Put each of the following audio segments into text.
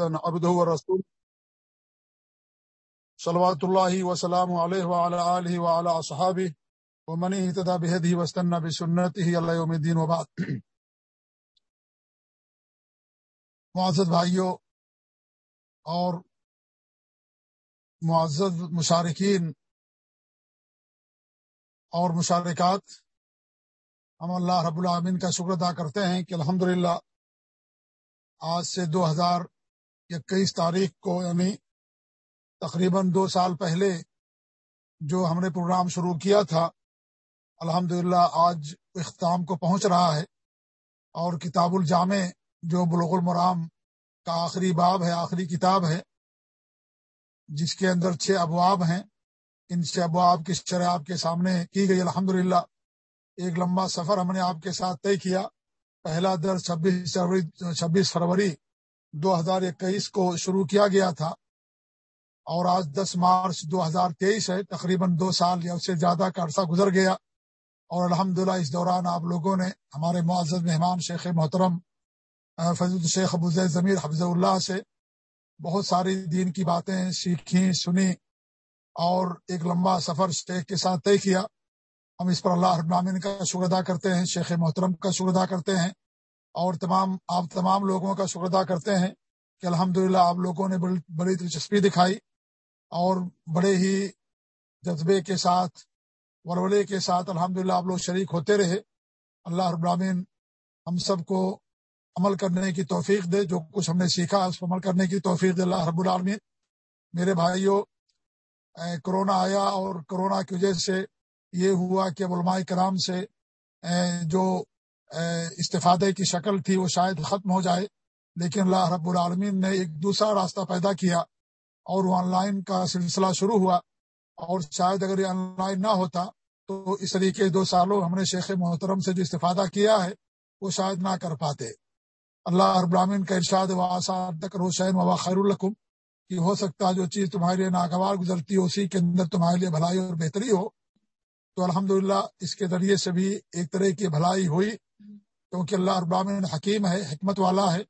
عبده ورسول۔ صلوات الله وسلام عليه وعلى آله وعلى أصحابه ومن اهتدى بهديه واستنى بسنته الله يوم الدين وبعد۔ معزز بھائیوں اور معزز مشارکین اور مشارکات، ہم اللہ رب العامن کا شکر ادا کرتے ہیں کہ الحمدللہ آج سے دو ہزار اکیس تاریخ کو یعنی تقریباً دو سال پہلے جو ہم نے پروگرام شروع کیا تھا الحمد آج اختتام کو پہنچ رہا ہے اور کتاب الجامع جو بلغ المرام کا آخری باب ہے، آخری کتاب ہے، جس کے اندر چھ ابواب ہیں۔ ان چھ ابواب کی شرح آپ کے سامنے کی گئی۔ الحمد ایک لمبا سفر ہم نے آپ کے ساتھ طے کیا۔ پہلا درس چھبیس فروری چھبیس فروری دو ہزار اکیس کو شروع کیا گیا تھا اور آج دس مارچ دو ہزار تیئیس ہے، تقریباً دو سال یا اس سے زیادہ کا عرصہ گزر گیا اور الحمدللہ اس دوران آپ لوگوں نے ہمارے معزز مہمان شیخ محترم فضل شیخ ابو ضمیر حفظ اللہ سے بہت ساری دین کی باتیں سیکھیں سنی اور ایک لمبا سفر شیخ کے ساتھ طے کیا۔ ہم اس پر اللہ ابرامین کا شکر ادا کرتے ہیں، شیخ محترم کا شکر ادا کرتے ہیں۔ اور تمام، آپ تمام لوگوں کا شکر ادا کرتے ہیں کہ الحمد آپ لوگوں نے بڑی دلچسپی دکھائی اور بڑے ہی جذبے کے ساتھ، ورولے کے ساتھ الحمد آپ لوگ شریک ہوتے رہے۔ اللہ ابراہین ہم سب کو عمل کرنے کی توفیق دے، جو کچھ ہم نے سیکھا اس پر عمل کرنے کی توفیق دے۔ اللہ رب العالمین، میرے بھائیوں کرونا آیا اور کرونا کی وجہ سے یہ ہوا کہ علماء کرام سے جو استفادے کی شکل تھی، وہ شاید ختم ہو جائے۔ لیکن اللہ رب العالمین نے ایک دوسرا راستہ پیدا کیا اور وہ آن لائن کا سلسلہ شروع ہوا۔ اور شاید اگر یہ آن لائن نہ ہوتا، تو اس طریقے دو سالوں ہم نے شیخ محترم سے جو استفادہ کیا ہے، وہ شاید نہ کر پاتے۔ اللہ رب العالمین کا ارشاد و آسان تک روشین و خیر القم کہ ہو سکتا جو چیز تمہارے لیے ناگوار گزرتی ہو، اسی کے اندر تمہارے لیے بھلائی اور بہتری ہو۔ تو الحمد اس کے ذریعے سے بھی ایک طرح کی بھلائی ہوئی۔ کیونکہ اللہ ابامن حکیم ہے، حکمت والا ہے،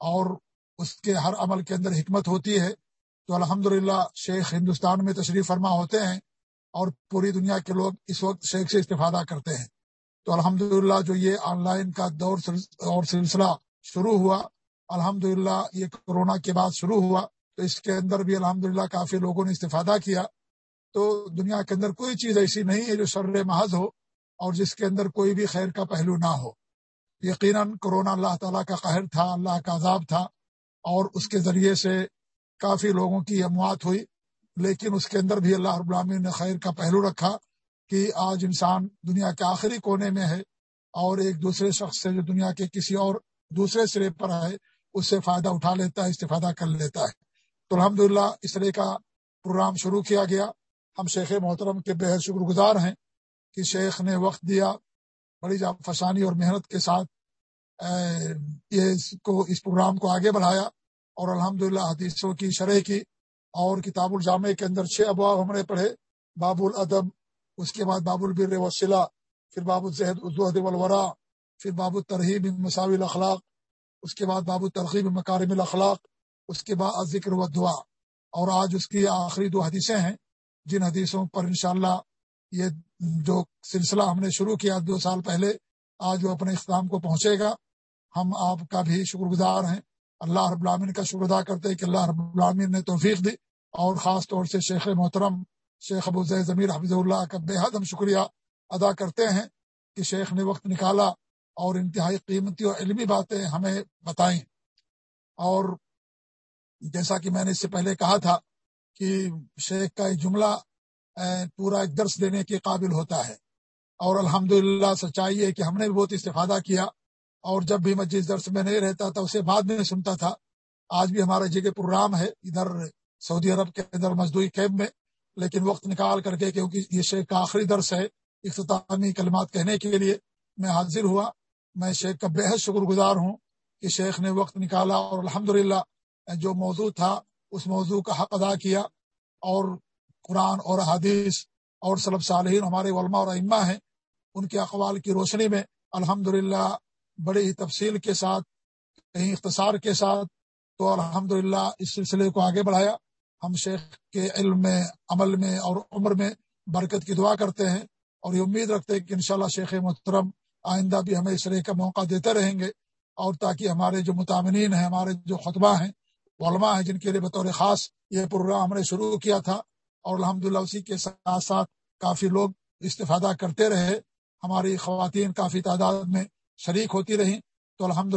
اور اس کے ہر عمل کے اندر حکمت ہوتی ہے۔ تو الحمد شیخ ہندوستان میں تشریف فرما ہوتے ہیں، اور پوری دنیا کے لوگ اس وقت شیخ سے استفادہ کرتے ہیں۔ تو الحمد جو یہ آن لائن کا دور اور سلسلہ شروع ہوا الحمد یہ کورونا کے بعد شروع ہوا، تو اس کے اندر بھی الحمد کافی لوگوں نے استفادہ کیا۔ تو دنیا کے اندر کوئی چیز ایسی نہیں ہے جو شر محض ہو، اور جس کے اندر کوئی بھی خیر کا پہلو نہ ہو۔ یقیناً کرونا اللہ تعالیٰ کا قہر تھا، اللہ کا عذاب تھا، اور اس کے ذریعے سے کافی لوگوں کی اموات ہوئی۔ لیکن اس کے اندر بھی اللہ رب العالمین نے خیر کا پہلو رکھا کہ آج انسان دنیا کے آخری کونے میں ہے اور ایک دوسرے شخص سے جو دنیا کے کسی اور دوسرے سرے پر ہے، اس سے فائدہ اٹھا لیتا ہے، استفادہ کر لیتا ہے۔ تو الحمد اس طرح کا پروگرام شروع کیا گیا۔ ہم شیخ محترم کے بے حد شکر گزار ہیں کہ شیخ نے وقت دیا، بڑی فسانی اور محنت کے ساتھ یہ کو، اس پروگرام کو آگے بڑھایا اور الحمد حدیثوں کی، شرح کی اور کتاب الجامع کے اندر چھ ابواب ہم نے پڑھے باب الادب اس کے بعد باب البر وسیلہ پھر باب الزہد الزہد والورا، پھر باب الترحیب مساوی الاخلاق، اس کے بعد باب الترغیب مکارم الاخلاق، اس کے بعد ذکر و دعا اور آج اس کی آخری دو حدیثیں ہیں، جن حدیثوں پر انشاءاللہ یہ جو سلسلہ ہم نے شروع کیا دو سال پہلے، آج وہ اپنے اختتام کو پہنچے گا۔ ہم آپ کا بھی شکر گزار ہیں۔ اللہ رب العامن کا شکر ادا کرتے ہیں کہ اللہ رب العامن نے توفیق دی اور خاص طور سے شیخ محترم شیخ ابو زید ضمیر حفظ اللہ کا بے حد ہم شکریہ ادا کرتے ہیں کہ شیخ نے وقت نکالا اور انتہائی قیمتی اور علمی باتیں ہمیں بتائیں۔ اور جیسا کہ میں نے اس سے پہلے کہا تھا کہ شیخ کا ایک جملہ پورا ایک درس دینے کے قابل ہوتا ہے۔ اور الحمد للہ سچائی ہے کہ ہم نے بھی بہت استفادہ کیا۔ اور جب بھی میں جس درس میں نہیں رہتا تھا، اسے بعد میں سنتا تھا۔ آج بھی ہمارا جگہ پروگرام ہے، ادھر سعودی عرب کے اندر مزدوری کیمپ میں، لیکن وقت نکال کر کے کیونکہ یہ شیخ کا آخری درس ہے اختتامی کلمات کہنے کے لیے میں حاضر ہوا۔ میں شیخ کا بے حد شکر گزار ہوں کہ شیخ نے وقت نکالا اور الحمد جو موضوع تھا، اس موضوع کا حق ادا کیا۔ اور قرآن اور حدیث اور صلب صالحین ہمارے علماء اور ائمہ ہیں، ان کے اقوال کی روشنی میں الحمد بڑے ہی تفصیل کے ساتھ، کہیں اختصار کے ساتھ تو الحمد اس سلسلے کو آگے بڑھایا۔ ہم شیخ کے علم میں، عمل میں اور عمر میں برکت کی دعا کرتے ہیں اور یہ امید رکھتے ہیں کہ انشاءاللہ شیخ محترم آئندہ بھی ہمیں اس طرح کا موقع دیتے رہیں گے اور تاکہ ہمارے جو متامنین ہیں، ہمارے جو خطبہ ہیں، علماء ہیں، جن کے لیے بطور خاص یہ پروگرام ہم نے شروع کیا تھا اور الحمد اسی کے ساتھ ساتھ کافی لوگ استفادہ کرتے رہے۔ ہماری خواتین کافی تعداد میں شریک ہوتی رہیں تو الحمد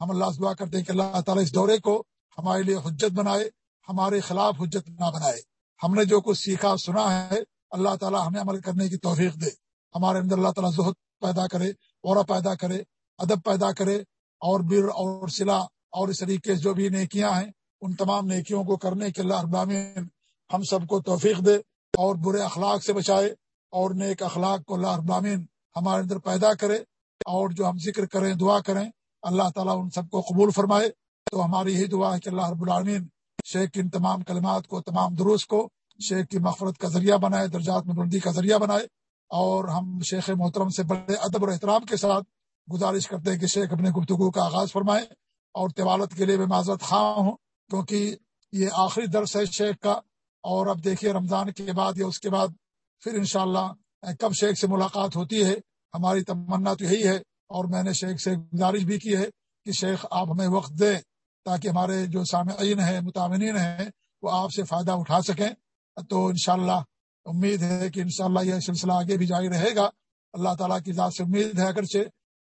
ہم اللہ سے دعا کرتے ہیں کہ اللہ تعالیٰ اس دورے کو ہمارے لیے حجت بنائے، ہمارے خلاف حجت نہ بنائے۔ ہم نے جو کچھ سیکھا، سنا ہے، اللہ تعالیٰ ہمیں عمل کرنے کی توفیق دے۔ ہمارے اندر اللہ تعالیٰ زہد پیدا کرے اور پیدا کرے، ادب پیدا کرے، اور بر اور سلا اور اس طریقے سے جو بھی نیکیاں ہیں، ان تمام نیکیوں کو کرنے کے اللہ ابامین ہم سب کو توفیق دے اور برے اخلاق سے بچائے اور نیک اخلاق کو اللہ ابامین ہمارے اندر پیدا کرے۔ اور جو ہم ذکر کریں، دعا کریں، اللہ تعالیٰ ان سب کو قبول فرمائے۔ تو ہماری یہی دعا ہے کہ اللہ رب العالمین شیخ ان تمام کلمات کو، تمام دروس کو شیخ کی مغفرت کا ذریعہ بنائے، درجات میں بلندی کا ذریعہ بنائے۔ اور ہم شیخ محترم سے بڑے ادب اور احترام کے ساتھ گزارش کرتے ہیں کہ شیخ اپنے گفتگو کا آغاز فرمائے۔ اور طوالت کے لیے میں معذرت خواہ ہوں، کیونکہ یہ آخری درس ہے شیخ کا۔ اور اب دیکھیے رمضان کے بعد یا اس کے بعد پھر انشاءاللہ، کب شیخ سے ملاقات ہوتی ہے ہماری تمنا تو یہی ہے اور میں نے شیخ سے گزارش بھی کی ہے کہ شیخ آپ ہمیں وقت دیں تاکہ ہمارے جو سامعین ہیں متامنین ہیں، وہ آپ سے فائدہ اٹھا سکیں۔ تو انشاءاللہ امید ہے کہ انشاءاللہ یہ سلسلہ آگے بھی جاری رہے گا۔ اللہ تعالیٰ کی ذات سے امید ہے اگرچہ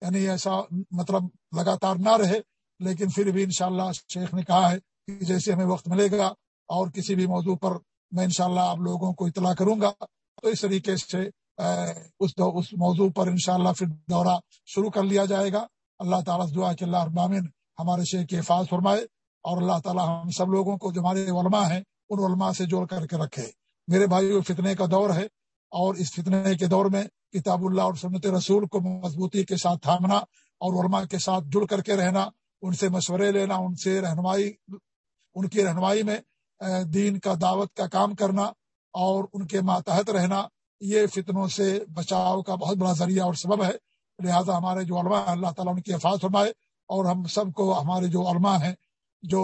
یعنی ایسا مطلب لگاتار نہ رہے، لیکن پھر بھی انشاءاللہ شیخ نے کہا ہے کہ جیسے ہمیں وقت ملے گا اور کسی بھی موضوع پر میں انشاءاللہ شاء آپ لوگوں کو اطلاع کروں گا۔ تو اس طریقے سے اس اس موضوع پر انشاءاللہ پھر دورہ شروع کر لیا جائے گا۔ اللہ تعالیٰ دعا کہ اللہ ابامن ہمارے شیخ کے حفاظ فرمائے اور اللہ تعالیٰ ہم سب لوگوں کو، جو ہمارے علماء ہیں، ان علماء سے جوڑ کر کے رکھے۔ میرے بھائی فتنے کا دور ہے اور اس فتنے کے دور میں کتاب اللہ اور سنت رسول کو مضبوطی کے ساتھ تھامنا اور علماء کے ساتھ جڑ کر کے رہنا، ان سے مشورے لینا، ان سے رہنمائی، ان کی رہنمائی میں دین کا، دعوت کا کام کرنا اور ان کے ماتحت رہنا یہ فتنوں سے بچاؤ کا بہت بڑا ذریعہ اور سبب ہے۔ لہذا ہمارے جو علماء اللہ تعالیٰ ان کی حفاظ فرمائے اور ہم سب کو ہمارے جو علماء ہیں، جو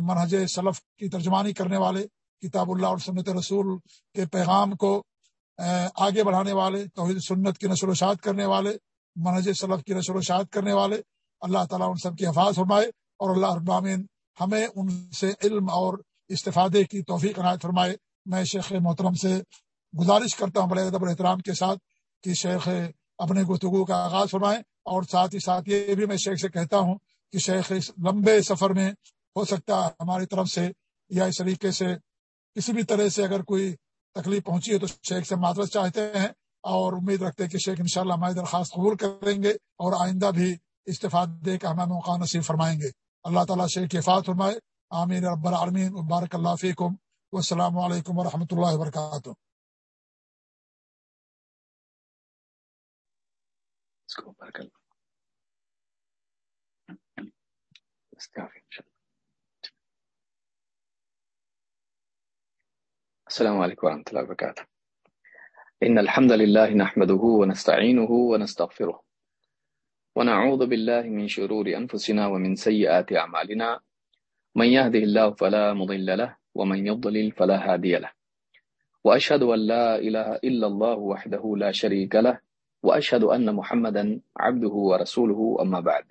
منہج سلف کی ترجمانی کرنے والے، کتاب اللہ اور سنت رسول کے پیغام کو آگے بڑھانے والے، توحید سنت کی نشر و شاد کرنے والے، منہج سلف کی نشر و شاد کرنے والے، اللہ تعالیٰ ان سب کی حفاظ فرمائے اور اللہ ابامین ہمیں ان سے علم اور استفادے کی توفیق عنایت فرمائے۔ میں شیخ محترم سے گزارش کرتا ہوں بڑے ادب احترام کے ساتھ کہ شیخ اپنے گفتگو کا آغاز فرمائیں اور ساتھ ہی ساتھ یہ بھی میں شیخ سے کہتا ہوں کہ شیخ اس لمبے سفر میں ہو سکتا ہے ہماری طرف سے یا اس طریقے سے کسی بھی طرح سے اگر کوئی تکلیف پہنچی ہے تو شیخ سے معذرت چاہتے ہیں اور امید رکھتے ہیں کہ شیخ انشاءاللہ ہماری درخواست قبول کریں گے اور آئندہ بھی استفادے کا ہمیں موقع نصیب فرمائیں گے۔ اللہ تعالیٰ شیخ کی فات فرمائے۔ آمین۔ رب العالمین۔ مبارک اللہ فیکم۔ والسلام علیکم ورحمۃ اللہ وبرکاتہ۔ اس کو اوپر کر بس کافی السلام علیکم ورحمۃ اللہ وبرکاتہ ان الحمد لله نحمده ونستعينه ونستغفره ونعوذ بالله من شرور انفسنا ومن سيئات اعمالنا من يهده الله فلا مضل له ومن يضلل فلا هادي له واشهد ان لا اله الا الله وحده لا شريك له واشهد ان محمدا عبده ورسوله اما بعد.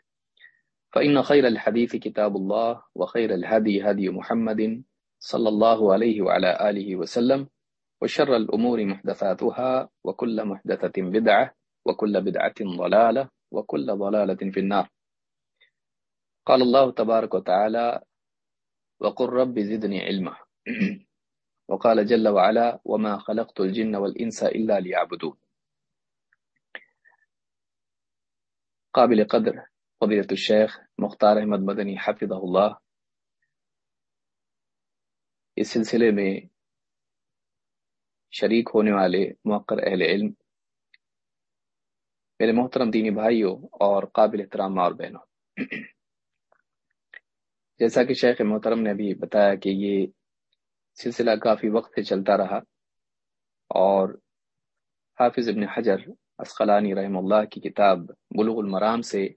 فان خير الحديث كتاب الله، وخير الهدي هدي محمد صلى الله عليه وعلى آله وسلم، وشر الأمور محدثاتها، وكل محدثة بدعة، وكل بدعة ضلالة، وكل ضلالة في النار. قال الله تبارك وتعالى وقل رب زدني علما. وقال جل وعلا وما خلقت الجن والإنس إلا ليعبدون. قابل قدر فضيلة الشيخ مختار احمد مدني حفظه الله اس سلسلے میں شریک ہونے والے موقر اہل علم، میرے محترم دینی بھائیوں اور قابل احترام اور بہنوں۔ جیسا کہ شیخ محترم نے ابھی بتایا کہ یہ سلسلہ کافی وقت سے چلتا رہا اور حافظ ابن حجر اسقلانی رحم اللہ کی کتاب بلوغ المرام سے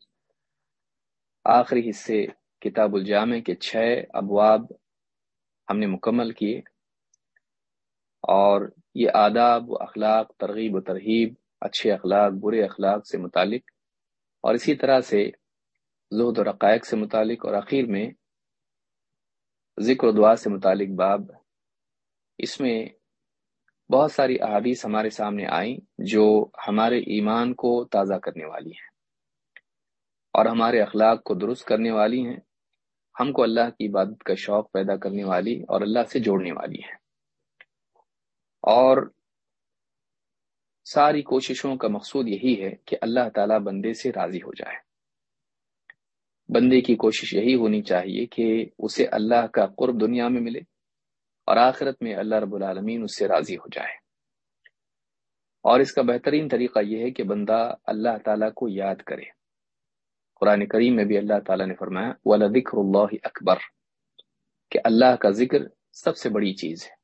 آخری حصے کتاب الجامع کے چھ ابواب ہم نے مکمل کیے اور یہ آداب و اخلاق، ترغیب و ترغیب اچھے اخلاق، برے اخلاق سے متعلق اور اسی طرح سے زہد و رقائق سے متعلق اور اخیر میں ذکر و دعا سے متعلق باب اس میں بہت ساری احادیث ہمارے سامنے آئیں جو ہمارے ایمان کو تازہ کرنے والی ہیں اور ہمارے اخلاق کو درست کرنے والی ہیں۔ ہم کو اللہ کی عبادت کا شوق پیدا کرنے والی اور اللہ سے جوڑنے والی ہیں۔ اور ساری کوششوں کا مقصود یہی ہے کہ اللہ تعالیٰ بندے سے راضی ہو جائے۔ بندے کی کوشش یہی ہونی چاہیے کہ اسے اللہ کا قرب دنیا میں ملے۔ اور آخرت میں اللہ رب العالمین اس سے راضی ہو جائے۔ اور اس کا بہترین طریقہ یہ ہے کہ بندہ اللہ تعالیٰ کو یاد کرے۔ قرآن کریم میں بھی اللہ تعالیٰ نے فرمایا والا ذکر اللہ اکبر کہ اللہ کا ذکر سب سے بڑی چیز ہے۔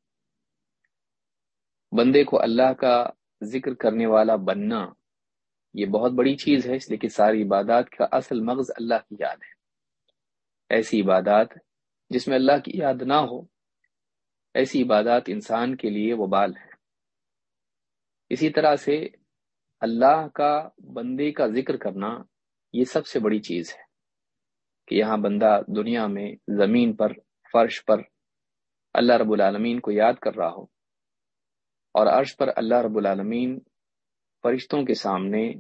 بندے کو اللہ کا ذکر کرنے والا بننا یہ بہت بڑی چیز ہے، اس لیے کہ ساری عبادات کا اصل مغز اللہ کی یاد ہے۔ ایسی عبادات جس میں اللہ کی یاد نہ ہو ایسی عبادات انسان کے لیے وہ بال ہے اسی طرح سے اللہ کا بندے کا ذکر کرنا یہ سب سے بڑی چیز ہے کہ یہاں بندہ دنیا میں زمین پر، فرش پر اللہ رب العالمین کو یاد کر رہا ہو اور عرش پر اللہ رب العالمین فرشتوں کے سامنے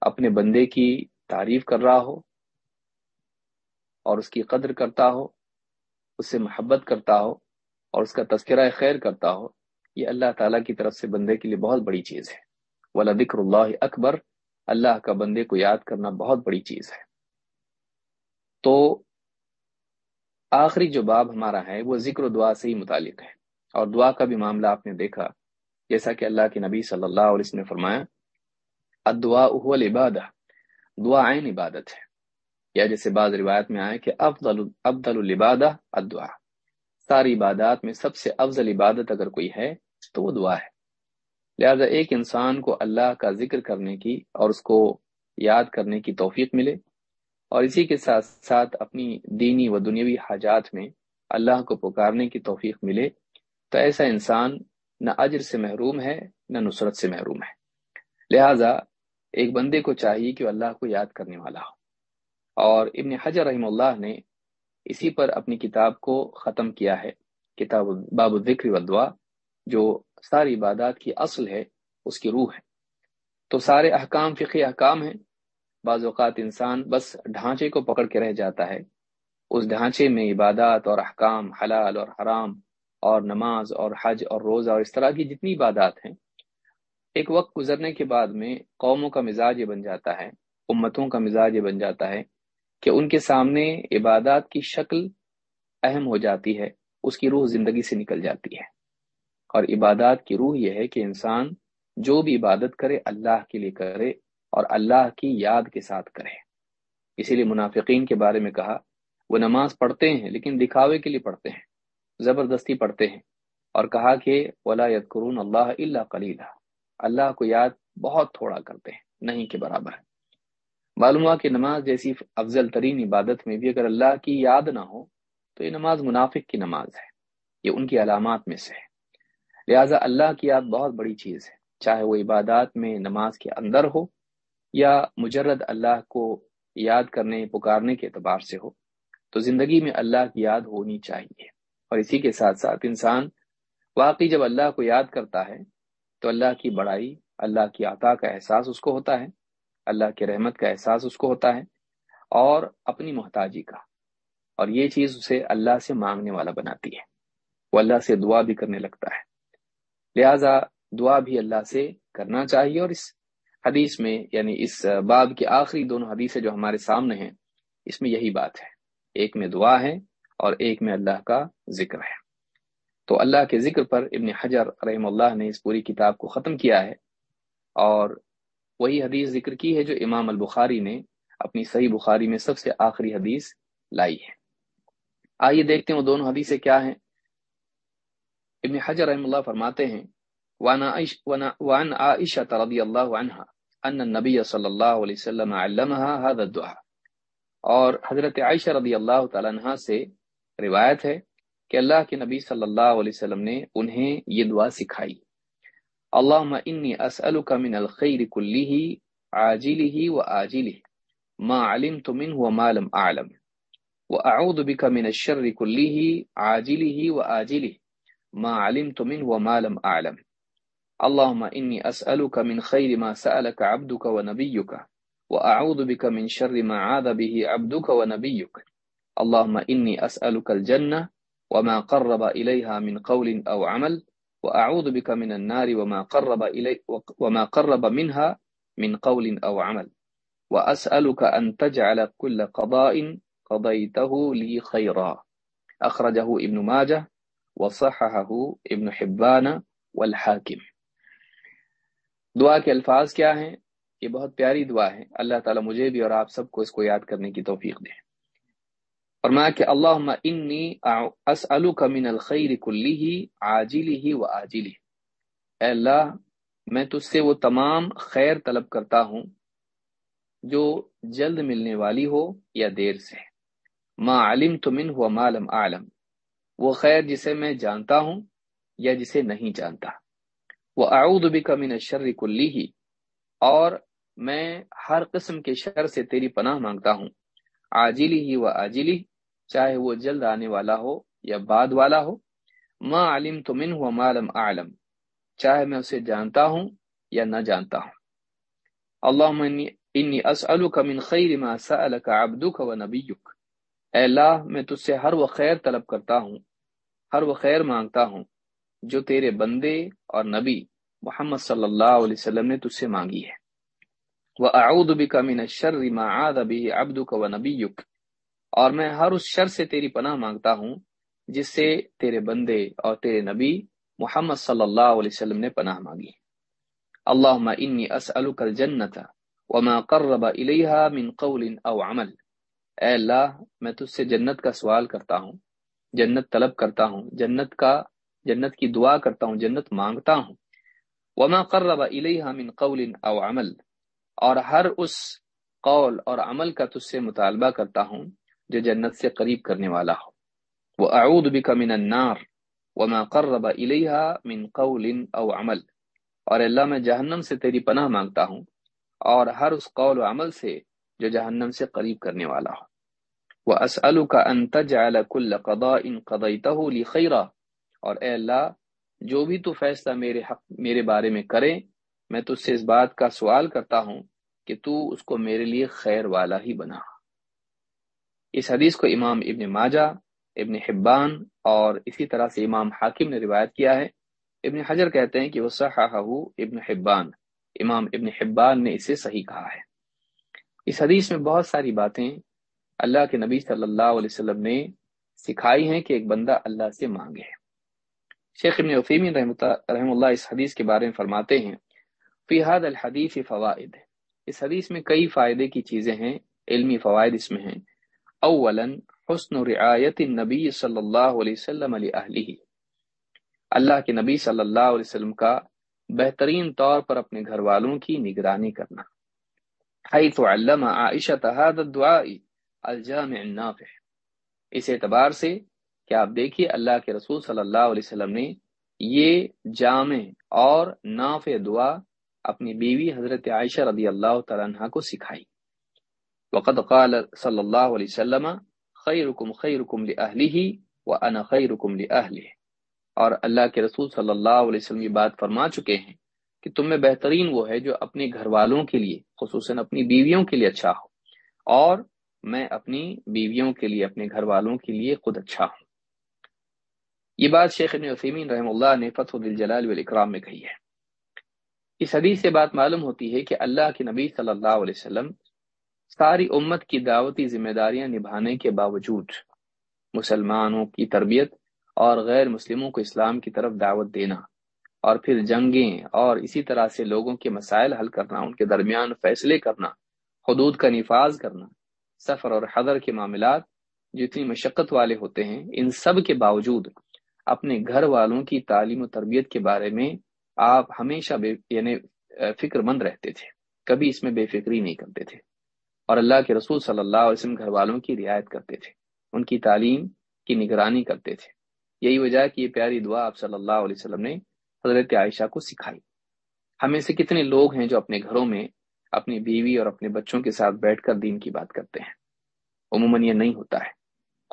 اپنے بندے کی تعریف کر رہا ہو اور اس کی قدر کرتا ہو، اس سے محبت کرتا ہو اور اس کا تذکرہ خیر کرتا ہو یہ اللہ تعالیٰ کی طرف سے بندے کے لیے بہت بڑی چیز ہے۔ ولا ذکر اللہ اکبر اللہ کا بندے کو یاد کرنا بہت بڑی چیز ہے۔ تو آخری جو باب ہمارا ہے، وہ ذکر و دعا سے ہی متعلق ہے۔ اور دعا کا بھی معاملہ آپ نے دیکھا، جیسا کہ اللہ کے نبی صلی اللہ علیہ وسلم نے فرمایا ادعا العبادہ دعا عین عبادت ہے۔ یا جیسے بعض روایت میں آئے کہ افضل افضل العبادہ ادعا ساری عبادات میں سب سے افضل عبادت اگر کوئی ہے، تو وہ دعا ہے۔ لہذا ایک انسان کو اللہ کا ذکر کرنے کی اور اس کو یاد کرنے کی توفیق ملے۔ اور اسی کے ساتھ ساتھ اپنی دینی و دنیاوی حاجات میں اللہ کو پکارنے کی توفیق ملے، تو ایسا انسان نہ اجر سے محروم ہے، نہ نصرت سے محروم ہے۔ لہذا ایک بندے کو چاہیے کہ اللہ کو یاد کرنے والا ہو۔ اور ابن حجر رحم اللہ نے اسی پر اپنی کتاب کو ختم کیا ہے۔ کتاب باب الذکر والدعا جو ساری عبادات کی اصل ہے، اس کی روح ہے۔ تو سارے احکام فقی احکام ہیں۔ بعض اوقات انسان بس ڈھانچے کو پکڑ کے رہ جاتا ہے۔ اس ڈھانچے میں عبادات اور احکام، حلال اور حرام، اور نماز اور حج اور روزہ اور اس طرح کی جتنی عبادات ہیں، ایک وقت گزرنے کے بعد میں قوموں کا مزاج یہ بن جاتا ہے، امتوں کا مزاج یہ بن جاتا ہے کہ ان کے سامنے عبادات کی شکل اہم ہو جاتی ہے، اس کی روح زندگی سے نکل جاتی ہے۔ اور عبادات کی روح یہ ہے کہ انسان جو بھی عبادت کرے، اللہ کے لیے کرے اور اللہ کی یاد کے ساتھ کرے۔ اسی لیے منافقین کے بارے میں کہا، وہ نماز پڑھتے ہیں لیکن دکھاوے کے لیے پڑھتے ہیں، زبردستی پڑھتے ہیں۔ اور کہا کہ ولا قرون اللہ اللہ کلیلہ اللہ کو یاد بہت تھوڑا کرتے ہیں، نہیں کے برابر۔ ہے معلوم ہوا کہ نماز جیسی افضل ترین عبادت میں بھی اگر اللہ کی یاد نہ ہو، تو یہ نماز منافق کی نماز ہے۔ یہ ان کی علامات میں سے ہے۔ لہٰذا اللہ کی یاد بہت بڑی چیز ہے۔ چاہے وہ عبادات میں نماز کے اندر ہو یا مجرد اللہ کو یاد کرنے، پکارنے کے اعتبار سے ہو، تو زندگی میں اللہ کی یاد ہونی چاہیے۔ اور اسی کے ساتھ ساتھ انسان واقعی جب اللہ کو یاد کرتا ہے، تو اللہ کی بڑائی، اللہ کی عطا کا احساس اس کو ہوتا ہے۔ اللہ کے رحمت کا احساس اس کو ہوتا ہے اور اپنی محتاجی کا۔ اور یہ چیز اسے اللہ سے مانگنے والا بناتی ہے۔ وہ اللہ سے دعا بھی کرنے لگتا ہے۔ لہذا دعا بھی اللہ سے کرنا چاہیے اور اس حدیث میں یعنی اس باب کی آخری دونوں حدیثیں جو ہمارے سامنے ہیں، اس میں یہی بات ہے۔ ایک میں دعا ہے اور ایک میں اللہ کا ذکر ہے۔ تو اللہ کے ذکر پر ابن حجر رحم اللہ نے اس پوری کتاب کو ختم کیا ہے اور وہی حدیث ذکر کی ہے جو امام البخاری نے اپنی صحیح بخاری میں سب سے آخری حدیث لائی ہے۔ آئیے دیکھتے ہیں وہ دونوں حدیثیں کیا ہیں۔ ابن حجر رحم اللہ فرماتے ہیں، وعن عائشة رضی اللہ عنہ ان النبی صلی اللہ علیہ وسلم علمها هذا الدعاء۔ اور حضرت عائشہ رضی اللہ تعالیٰ عنہ سے روایت ہے کہ اللہ کے نبی صلی اللہ علیہ وسلم نے انہیں یہ دعا سکھائی۔ اللہم انی اسألک من الخیر کلیہ عاجلہ و آجلہ ما علمت منہ وما لم اعلم واعوذ بک من الشر کلیہ عاجلہ و آجلہ ما علمت منہ وما لم اعلم اللهم إني أسألك من خير ما سألك عبدك ونبيك وأعوذ بك من شر ما عاذ به عبدك ونبيك اللهم إني أسألك الجنة وما قرب إليها من قول أو عمل وأعوذ بك من النار وما قرب, إلي وما قرب منها من قول أو عمل. وأسألك أن تجعل كل قضاء قضيته لي خيرا. أخرجه ابن ماجه وصححه ابن حبان والحاكم. دعا کے الفاظ کیا ہیں؟ یہ بہت پیاری دعا ہے۔ اللہ تعالیٰ مجھے بھی اور آپ سب کو اس کو یاد کرنے کی توفیق دے۔ اور میں کہ اللہ انی اسألوک من الخیر کلیہ عاجلہ و آجلہ اے اللہ، میں تجھ سے وہ تمام خیر طلب کرتا ہوں جو جلد ملنے والی ہو یا دیر سے۔ ما علم تو من ہوا مالم عالم وہ خیر جسے میں جانتا ہوں یا جسے نہیں جانتا۔ وہ اعود بھی کا من شر کلی اور میں ہر قسم کے شر سے تیری پناہ مانگتا ہوں۔ آجلی ہی و آجلی چاہے وہ جلد آنے والا ہو یا بعد والا ہو، ما علم تو من ہوا معلم عالم چاہے میں اسے جانتا ہوں یا نہ جانتا ہوں۔ اللہ انی اسألک من خیر ما سألک عبدک و نبیک۔ اے اللہ، میں تجھ سے ہر وہ خیر طلب کرتا ہوں، ہر وہ خیر مانگتا ہوں جو تیرے بندے اور نبی محمد صلی اللہ علیہ وسلم نے تجھ سے مانگی ہے۔ وہ اعود بک من الشر ما عاد به عبدك ونبيك اور میں ہر اس شر سے تیری پناہ مانگتا ہوں، جس سے تیرے بندے اور تیرے نبی محمد صلی اللہ علیہ وسلم نے پناہ مانگی۔ اللهم انی اسألک الجنت وما قرب الیہا من قول او عمل۔ اے اللہ، میں تجھ سے جنت کا سوال کرتا ہوں، جنت طلب کرتا ہوں، جنت کا، جنت کی دعا کرتا ہوں، جنت مانگتا ہوں۔ وما قرب الیہا من قول او عمل۔ اور ہر اس قول اور عمل کا تجھ سے مطالبہ کرتا ہوں جو جنت سے قریب کرنے والا ہو۔ وہ اعود بک من النار وما قرب الیہا من قول او عمل۔ اور اللہ، میں جہنم سے تیری پناہ مانگتا ہوں اور ہر اس قول و عمل سے جو جہنم سے قریب کرنے والا ہو۔ وَأَسْأَلُكَ أَن تَجْعَلَ كُلَّ قَضَاءٍ قَضَيْتَهُ لِي خَيْرًا اور اے اللہ، جو بھی تو فیصلہ میرے حق، میرے بارے میں کرے، میں تجھ سے اس بات کا سوال کرتا ہوں کہ تو اس کو میرے لیے خیر والا ہی بنا۔ اس حدیث کو امام ابن ماجہ، ابن حبان اور اسی طرح سے امام حاکم نے روایت کیا ہے۔ ابن حجر کہتے ہیں کہ وہ صحاح ابن حبان، امام ابن حبان نے اسے صحیح کہا ہے۔ اس حدیث میں بہت ساری باتیں اللہ کے نبی صلی اللہ علیہ وسلم نے سکھائی ہیں کہ ایک بندہ اللہ سے مانگے۔ شیخ ابن عفیمین رحم اللہ اس حدیث کے بارے میں فرماتے ہیں، فی حد الحدیث فوائد اس حدیث میں کئی فائدے کی چیزیں ہیں، علمی فوائد اس میں ہیں۔ اولا حسن رعایت النبی صلی اللہ علیہ وسلم علی اہلی اللہ کے نبی صلی اللہ علیہ وسلم کا بہترین طور پر اپنے گھر والوں کی نگرانی کرنا. حیث علم عائشہ هذا الدعاء الجامع النافع. اس اعتبار سے کہ آپ دیکھیے اللہ کے رسول صلی اللہ علیہ وسلم نے یہ جامع اور نافع دعا اپنی بیوی حضرت عائشہ رضی اللہ تعالیٰ عنہ کو سکھائی. وقد قال صلی اللہ علیہ وسلم خیرکم خیرکم لأہلہ وانا خیرکم لأہلہ اور اللہ کے رسول صلی اللہ علیہ وسلم یہ بات فرما چکے ہیں کہ تم میں بہترین وہ ہے جو اپنے گھر والوں کے لیے، خصوصاً اپنی بیویوں کے لیے اچھا ہو، اور میں اپنی بیویوں کے لیے، اپنے گھر والوں کے لیے خود اچھا ہوں۔ یہ بات شیخ ابن عثیمین رحم اللہ نے فتح دل جلال والاکرام میں کہی ہے۔ اس حدیث سے بات معلوم ہوتی ہے کہ اللہ کے نبی صلی اللہ علیہ وسلم ساری امت کی دعوتی ذمہ داریاں نبھانے کے باوجود مسلمانوں کی تربیت اور غیر مسلموں کو اسلام کی طرف دعوت دینا اور پھر جنگیں اور اسی طرح سے لوگوں کے مسائل حل کرنا، ان کے درمیان فیصلے کرنا، حدود کا نفاذ کرنا، سفر اور حضر کے معاملات جتنی مشقت والے ہوتے ہیں، ان سب کے باوجود اپنے گھر والوں کی تعلیم و تربیت کے بارے میں آپ ہمیشہ بے یعنی فکر مند رہتے تھے، کبھی اس میں بے فکری نہیں کرتے تھے۔ اور اللہ کے رسول صلی اللہ علیہ وسلم گھر والوں کی رعایت کرتے تھے، ان کی تعلیم کی نگرانی کرتے تھے۔ یہی وجہ ہے کہ یہ پیاری دعا آپ صلی اللہ علیہ وسلم نے حضرت عائشہ کو سکھائی۔ ہمیں سے کتنے لوگ ہیں جو اپنے گھروں میں اپنی بیوی اور اپنے بچوں کے ساتھ بیٹھ کر دین کی بات کرتے ہیں۔ عموماً یہ نہیں ہوتا ہے،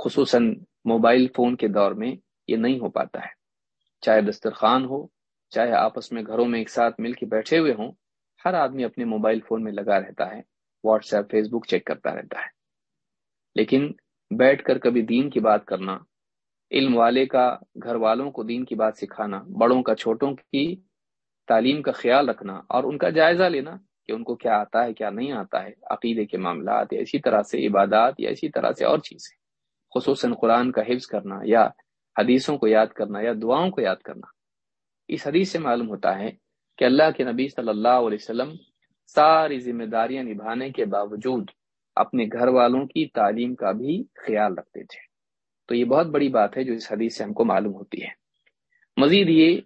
خصوصاً موبائل فون کے دور میں یہ نہیں ہو پاتا ہے۔ چاہے دسترخوان ہو، چاہے آپس میں گھروں میں ایک ساتھ مل کے بیٹھے ہوئے ہوں، ہر آدمی اپنے موبائل فون میں لگا رہتا ہے۔ WhatsApp, Facebook check کرتا رہتا ہے۔ لیکن بیٹھ کر کبھی دین کی بات کرنا، علم والے کا، گھر والوں کو دین کی بات سکھانا، بڑوں کا، چھوٹوں کی تعلیم کا خیال رکھنا اور ان کا جائزہ لینا کہ ان کو کیا آتا ہے، کیا نہیں آتا ہے، عقیدے کے معاملات یا اسی طرح سے عبادات یا اسی طرح سے اور چیزیں۔ خصوصاً قرآن کا حفظ کرنا یا حدیثوں کو یاد کرنا یا دعاؤں کو یاد کرنا۔ اس حدیث سے معلوم ہوتا ہے کہ اللہ کے نبی صلی اللہ علیہ وسلم ساری ذمہ داریاں نبھانے کے باوجود اپنے گھر والوں کی تعلیم کا بھی خیال رکھتے تھے۔ تو یہ بہت بڑی بات ہے جو اس حدیث سے ہم کو معلوم ہوتی ہے۔ مزید یہ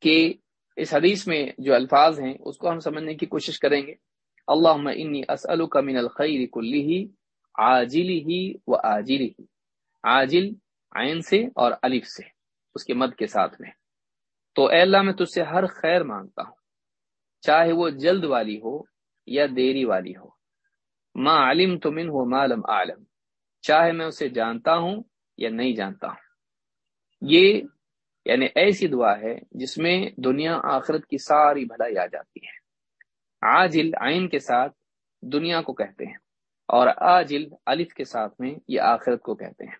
کہ اس حدیث میں جو الفاظ ہیں، اس کو ہم سمجھنے کی کوشش کریں گے۔ اللہ انی اسألک من الخیر کلی عاجلی ہی و آجلی ہی عاجل عین سے اور الف سے، اس کے مد کے ساتھ میں۔ تو اے اللہ، میں تجھ سے ہر خیر مانگتا ہوں۔ چاہے وہ جلد والی ہو یا دیری والی ہو۔ ما علم تو من ہو معلم عالم چاہے میں اسے جانتا ہوں یا نہیں جانتا ہوں۔ یہ یعنی ایسی دعا ہے جس میں دنیا آخرت کی ساری بھلائی آ جاتی ہے۔ عاجل عین کے ساتھ دنیا کو کہتے ہیں اور آجل الف کے ساتھ میں یہ آخرت کو کہتے ہیں۔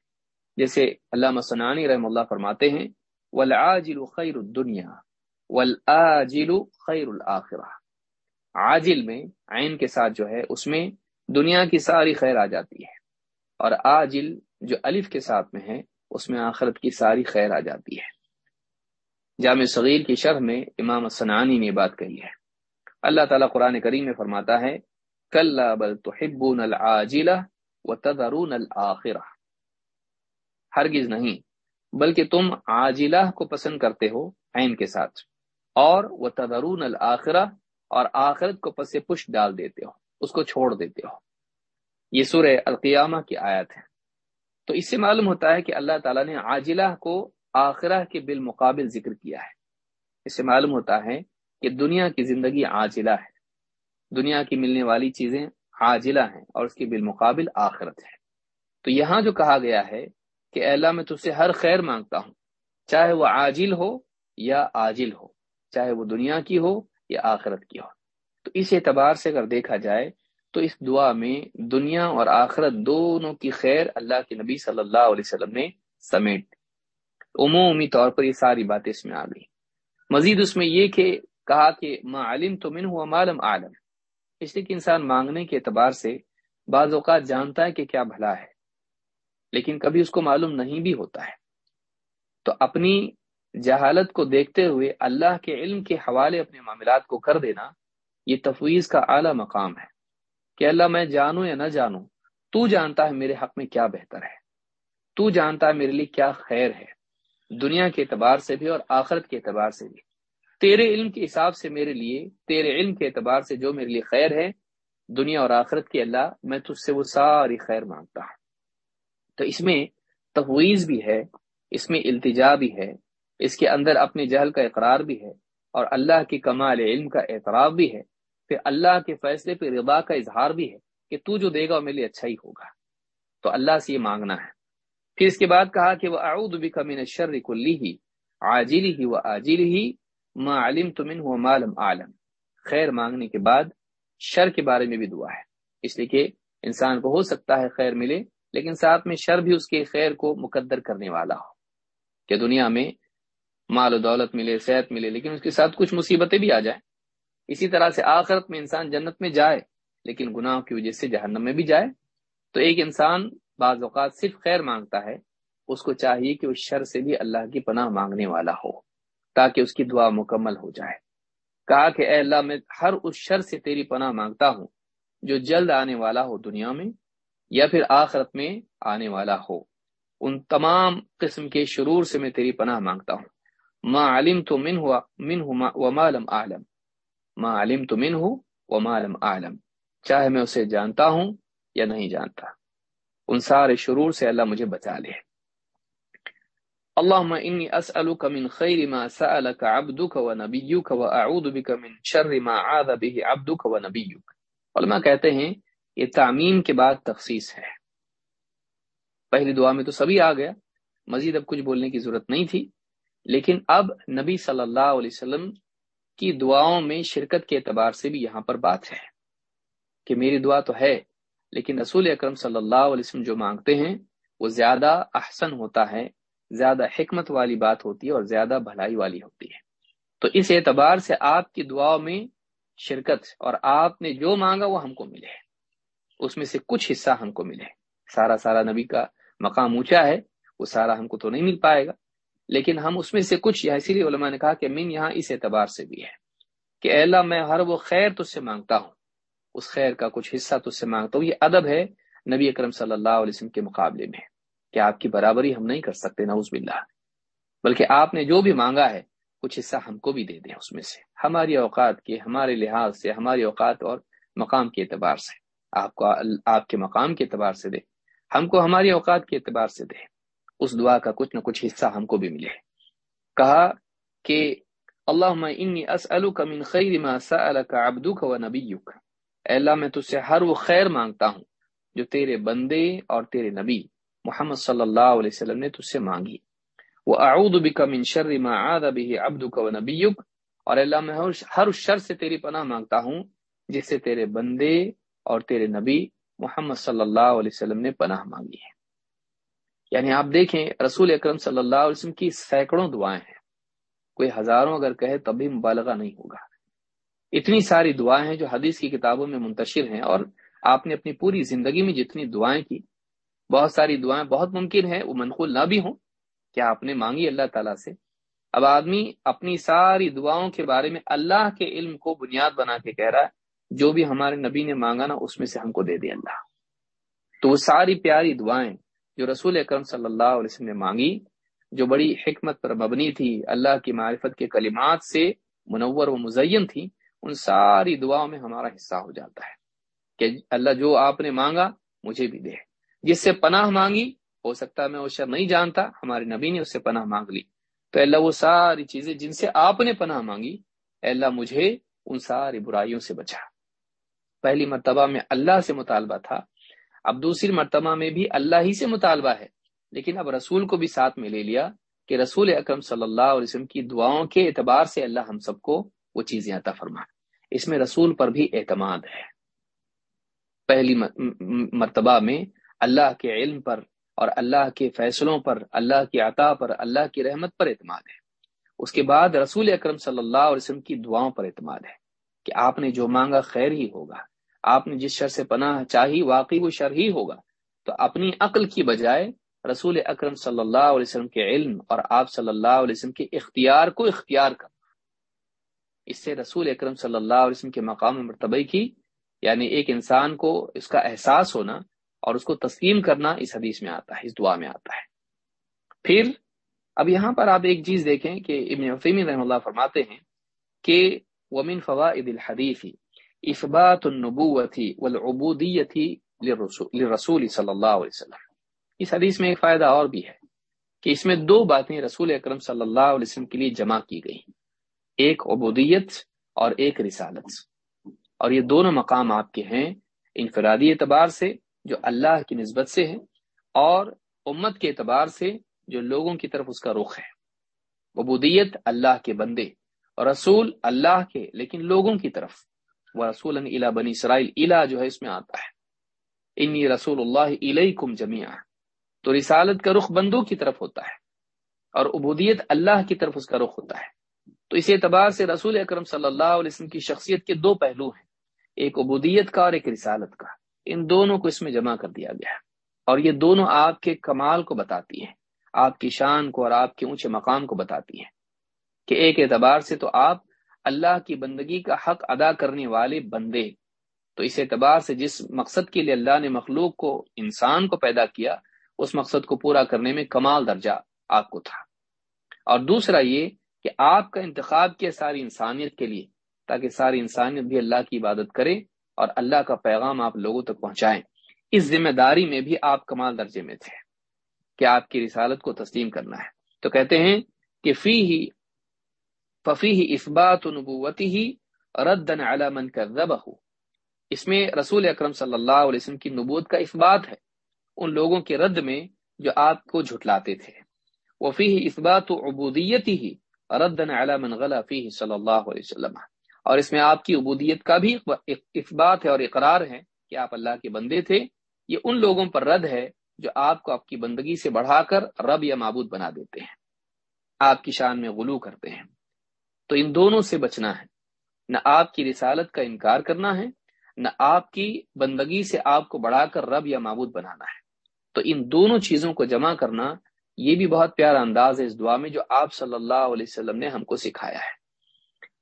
جیسے اللہ مسنانی رحم اللہ فرماتے ہیں، والعاجل خیر الدنیا والآجل خیر الآخرہ عاجل میں، عین کے ساتھ جو ہے، اس میں دنیا کی ساری خیر آ جاتی ہے۔ اور آجل جو الف کے ساتھ میں ہے، اس میں آخرت کی ساری خیر آ جاتی ہے۔ جامع صغیر کی شرح میں امام سنانی نے بات کہی ہے۔ اللہ تعالیٰ قرآن کریم میں فرماتا ہے کل بل تحبون العاجلہ وتذرون الآخرہ۔ ہرگز نہیں، بلکہ تم عاجلہ کو پسند کرتے ہو عین کے ساتھ۔ اور وہ تدرون الآخرہ اور آخرت کو پس پش ڈال دیتے ہو، اس کو چھوڑ دیتے ہو۔ یہ سورہ القیامہ کی آیت ہے۔ تو اس سے معلوم ہوتا ہے کہ اللہ تعالیٰ نے عاجلہ کو آخرہ کے بالمقابل ذکر کیا ہے۔ اس سے معلوم ہوتا ہے کہ دنیا کی زندگی عاجلہ ہے۔ دنیا کی ملنے والی چیزیں عاجلہ ہیں اور اس کے بالمقابل آخرت ہے۔ تو یہاں جو کہا گیا ہے کہ اللہ، میں تجھ سے ہر خیر مانگتا ہوں، چاہے وہ عاجل ہو یا عاجل ہو۔ چاہے وہ دنیا کی ہو یا آخرت کی ہو۔ تو اس اعتبار سے اگر دیکھا جائے تو اس دعا میں دنیا اور آخرت دونوں کی خیر اللہ کے نبی صلی اللہ علیہ وسلم نے سمیٹ عمومی طور پر یہ ساری باتیں اس میں آ گئی مزید اس میں یہ کہ کہا کہ ما علم تو من ہوا معلوم عالم اس لیے کہ انسان مانگنے کے اعتبار سے بعض اوقات جانتا ہے کہ کیا بھلا ہے، لیکن کبھی اس کو معلوم نہیں بھی ہوتا ہے۔ تو اپنی جہالت کو دیکھتے ہوئے اللہ کے علم کے حوالے اپنے معاملات کو کر دینا، یہ تفویض کا اعلیٰ مقام ہے کہ اللہ میں جانوں یا نہ جانوں، تو جانتا ہے میرے حق میں کیا بہتر ہے، تو جانتا ہے میرے لیے کیا خیر ہے، دنیا کے اعتبار سے بھی اور آخرت کے اعتبار سے بھی۔ تیرے علم کے حساب سے میرے لیے، تیرے علم کے اعتبار سے جو میرے لیے خیر ہے، دنیا اور آخرت کے اللہ میں تجھ سے وہ ساری خیر مانگتا ہوں تو اس میں تفویض بھی ہے، اس میں التجا بھی ہے اس کے اندر اپنے جہل کا اقرار بھی ہے اور اللہ کی کمال علم کا اعتراف بھی ہے پھر اللہ کے فیصلے پہ رضا کا اظہار بھی ہے کہ تو جو دے گا وہ میرے لیے اچھا ہی ہوگا۔ تو اللہ سے یہ مانگنا ہے۔ پھر اس کے بعد کہا کہ وہ اعوذ بک من الشر کلی ہی عاجل ہی و عاجل ہی ما علم تمن ہو معلوم عالم خیر مانگنے کے بعد شر کے بارے میں بھی دعا ہے۔ اس لیے کہ انسان کو ہو سکتا ہے خیر ملے، لیکن ساتھ میں شر بھی اس کے خیر کو مقدر کرنے والا ہو۔ کہ دنیا میں مال و دولت ملے، صحت ملے، لیکن اس کے ساتھ کچھ مصیبتیں بھی آ جائیں۔ اسی طرح سے آخرت میں انسان جنت میں جائے، لیکن گناہ کی وجہ سے جہنم میں بھی جائے۔ تو ایک انسان بعض اوقات صرف خیر مانگتا ہے، اس کو چاہیے کہ اس شر سے بھی اللہ کی پناہ مانگنے والا ہو، تاکہ اس کی دعا مکمل ہو جائے۔ کہا کہ اے اللہ، میں ہر اس شر سے تیری پناہ مانگتا ہوں جو جلد آنے والا ہو دنیا میں، یا پھر آخرت میں آنے والا ہو۔ ان تمام قسم کے شرور سے میں تیری پناہ مانگتا ہوں۔ ما علم تو من ہوا من ہوں عالم ما علم تو من ہو و عالم چاہے میں اسے جانتا ہوں یا نہیں جانتا. ان سارے شرور سے اللہ مجھے بچا لے. اللهم اني اسالك من خير ما سالك عبدك ونبيك واعوذ بك من شر ما عاذ به عبدك ونبيك علماء کہتے ہیں یہ تعمیم کے بعد تخصیص ہے. پہلی دعا میں تو سبھی آ گیا. مزید اب کچھ بولنے کی ضرورت نہیں تھی. لیکن اب نبی صلی اللہ علیہ وسلم کی دعاؤں میں شرکت کے اعتبار سے بھی یہاں پر بات ہے کہ میری دعا تو ہے، لیکن رسول اکرم صلی اللہ علیہ وسلم جو مانگتے ہیں، وہ زیادہ احسن ہوتا ہے، زیادہ حکمت والی بات ہوتی ہے اور زیادہ بھلائی والی ہوتی ہے۔ تو اس اعتبار سے آپ کی دعاؤں میں شرکت اور آپ نے جو مانگا وہ ہم کو ملے۔ اس میں سے کچھ حصہ ہم کو ملے۔ سارا سارا نبی کا مقام اونچا ہے، وہ سارا ہم کو تو نہیں مل پائے گا۔ لیکن ہم اس میں سے کچھ اسی لیے علماء نے کہا کہ من یہاں اس اعتبار سے بھی ہے کہ اللہ میں ہر وہ خیر تج سے مانگتا ہوں۔ اس خیر کا کچھ حصہ تج سے مانگتا ہوں۔ یہ ادب ہے نبی اکرم صلی اللہ علیہ وسلم کے مقابلے میں کہ آپ کی برابری ہم نہیں کر سکتے، نعوذ باللہ۔ بلکہ آپ نے جو بھی مانگا ہے، کچھ حصہ ہم کو بھی دے دیں اس میں سے۔ ہماری اوقات کے، ہمارے لحاظ سے، ہماری اوقات اور مقام کے اعتبار سے۔ آپ کو، آپ کے مقام کے اعتبار سے دے۔ ہم کو ہماری اوقات کے اعتبار سے دے۔ اس دعا کا کچھ نہ کچھ حصہ ہم کو بھی ملے۔ کہا کہ اللہ انی من خیر ما سألک عبدک و نبیک۔ اے اللہ، میں تجھ سے ہر وہ خیر مانگتا ہوں جو تیرے بندے اور تیرے نبی محمد صلی اللہ علیہ وسلم نے تجھ سے مانگی۔ وہ اعوذ بک من شر ما عاد به عبدک و نبیک۔ اور اللہ، میں ہر اس شر سے تیری پناہ مانگتا ہوں جس سے تیرے بندے اور تیرے نبی محمد صلی اللہ علیہ وسلم نے پناہ مانگی ہے۔ یعنی آپ دیکھیں، رسول اکرم صلی اللہ علیہ وسلم کی سینکڑوں دعائیں ہیں۔ کوئی ہزاروں اگر کہے تب بھی مبالغہ نہیں ہوگا۔ اتنی ساری دعائیں ہیں جو حدیث کی کتابوں میں منتشر ہیں اور آپ نے اپنی پوری زندگی میں جتنی دعائیں کی، بہت ساری دعائیں بہت ممکن ہے وہ منقول نہ بھی ہوں، کیا آپ نے مانگی اللہ تعالیٰ سے؟ اب آدمی اپنی ساری دعاؤں کے بارے میں اللہ کے علم کو بنیاد بنا کے کہہ رہا ہے، جو بھی ہمارے نبی نے مانگا نا، اس میں سے ہم کو دے دے اللہ۔ تو وہ ساری پیاری دعائیں جو رسول اکرم صلی اللہ علیہ وسلم نے مانگی، جو بڑی حکمت پر مبنی تھی، اللہ کی معرفت کے کلمات سے منور و مزین تھی، ان ساری دعاؤں میں ہمارا حصہ ہو جاتا ہے کہ اللہ جو آپ نے مانگا، مجھے بھی دے۔ جس سے پناہ مانگی، ہو سکتا ہے میں وہ شر نہیں جانتا، ہمارے نبی نے اس سے پناہ مانگ لی۔ تو اللہ، وہ ساری چیزیں جن سے آپ نے پناہ مانگی اللہ، مجھے ان ساری برائیوں سے بچا۔ پہلی مرتبہ میں اللہ سے مطالبہ تھا اب دوسری مرتبہ میں بھی اللہ ہی سے مطالبہ ہے۔ لیکن اب رسول کو بھی ساتھ میں لے لیا کہ رسول اکرم صلی اللہ علیہ وسلم کی دعاؤں کے اعتبار سے اللہ ہم سب کو وہ چیزیں عطا فرما اس میں رسول پر بھی اعتماد ہے۔ پہلی مرتبہ میں اللہ کے علم پر اور اللہ کے فیصلوں پر، اللہ کی عطا پر، اللہ کی رحمت پر اعتماد ہے۔ اس کے بعد رسول اکرم صلی اللہ علیہ وسلم کی دعاؤں پر اعتماد ہے کہ آپ نے جو مانگا خیر ہی ہوگا۔ آپ نے جس شر سے پناہ چاہی واقعی وہ شر ہی ہوگا۔ تو اپنی عقل کی بجائے رسول اکرم صلی اللہ علیہ وسلم کے علم اور آپ صلی اللہ علیہ وسلم کے اختیار کو اختیار کرنا اس سے رسول اکرم صلی اللہ علیہ وسلم کے مقام مرتبہ کی یعنی ایک انسان کو اس کا احساس ہونا اور اس کو تسلیم کرنا اس حدیث میں آتا ہے، اس دعا میں آتا ہے۔ پھر اب یہاں پر آپ ایک چیز دیکھیں کہ ابن وفیم رحم اللہ فرماتے ہیں کہ ومن فوائد الحدیث اثبات النبوت والعبودیت للرسول صلی اللہ علیہ وسلم. اس حدیث میں ایک فائدہ اور بھی ہے کہ اس میں دو باتیں رسول اکرم صلی اللہ علیہ وسلم کے لیے جمع کی گئی ایک عبودیت اور ایک رسالت۔ اور یہ دونوں مقام آپ کے ہیں انفرادی اعتبار سے جو اللہ کی نسبت سے ہے اور امت کے اعتبار سے جو لوگوں کی طرف اس کا رخ ہے۔ عبودیت اللہ کے بندے اور رسول اللہ کے، لیکن لوگوں کی طرف۔ رسول الا بنی اسرائیل الا جو ہے اس میں آتا ہے۔ انی رسول اللہ علیہ جمیا تو رسالت کا رخ بندوں کی طرف ہوتا ہے اور عبودیت اللہ کی طرف اس کا رخ ہوتا ہے۔ تو اس اعتبار سے رسول اکرم صلی اللہ علیہ وسلم کی شخصیت کے دو پہلو ہیں۔ ایک عبودیت کا اور ایک رسالت کا۔ ان دونوں کو اس میں جمع کر دیا گیا ہے۔ اور یہ دونوں آپ کے کمال کو بتاتی ہیں۔ آپ کی شان کو اور آپ کے اونچے مقام کو بتاتی ہیں۔ کہ ایک اعتبار سے تو آپ اللہ کی بندگی کا حق ادا کرنے والے بندے۔ تو اس اعتبار سے جس مقصد کے لیے اللہ نے مخلوق کو، انسان کو پیدا کیا، اس مقصد کو پورا کرنے میں کمال درجہ آپ کو تھا۔ اور دوسرا یہ کہ آپ کا انتخاب کیا ساری انسانیت کے لیے، تاکہ ساری انسانیت بھی اللہ کی عبادت کرے اور اللہ کا پیغام آپ لوگوں تک پہنچائیں اس ذمہ داری میں بھی آپ کمال درجے میں تھے کہ آپ کی رسالت کو تسلیم کرنا ہے۔ تو کہتے ہیں کہ فی ہی ففی اثبات نبوتی ہی ردن من کر اس میں رسول اکرم صلی اللہ علیہ وسلم کی نبوت کا اثبات ہے۔ ان لوگوں کے رد میں جو آپ کو جھٹلاتے تھے۔ وفی ہی اثبات و ہی ردن من غلا فی صلی اللہ علیہ وسلم۔ اور اس میں آپ کی عبودیت کا بھی اثبات ہے اور اقرار ہے کہ آپ اللہ کے بندے تھے۔ یہ ان لوگوں پر رد ہے جو آپ کو آپ کی بندگی سے بڑھا کر رب یا معبود بنا دیتے ہیں۔ آپ کی شان میں غلو کرتے ہیں۔ تو ان دونوں سے بچنا ہے۔ نہ آپ کی رسالت کا انکار کرنا ہے، نہ آپ کی بندگی سے آپ کو بڑھا کر رب یا معبود بنانا ہے۔ تو ان دونوں چیزوں کو جمع کرنا یہ بھی بہت پیارا انداز ہے اس دعا میں جو آپ صلی اللہ علیہ وسلم نے ہم کو سکھایا ہے۔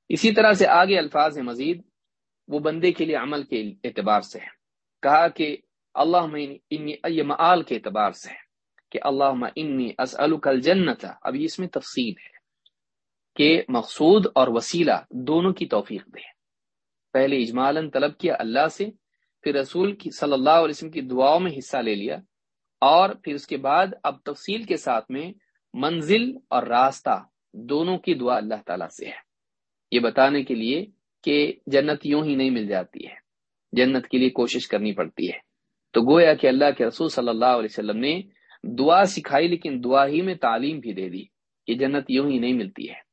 اسی طرح سے آگے الفاظ ہیں مزید، وہ بندے کے لیے عمل کے اعتبار سے ہے کہا کہ اللہ یہ معال کے اعتبار سے ہے کہ اللہ انی اسألک الجنت اب اس میں تفصیل ہے۔ کہ مقصود اور وسیلہ دونوں کی توفیق دے۔ پہلے اجمالاً طلب کیا اللہ سے، پھر رسول کی صلی اللہ علیہ وسلم کی دعاؤں میں حصہ لے لیا، اور پھر اس کے بعد اب تفصیل کے ساتھ میں منزل اور راستہ دونوں کی دعا اللہ تعالیٰ سے ہے۔ یہ بتانے کے لیے کہ جنت یوں ہی نہیں مل جاتی ہے، جنت کے لیے کوشش کرنی پڑتی ہے۔ تو گویا کہ اللہ کے رسول صلی اللہ علیہ وسلم نے دعا سکھائی لیکن دعا ہی میں تعلیم بھی دے دی کہ جنت یوں ہی نہیں ملتی ہے۔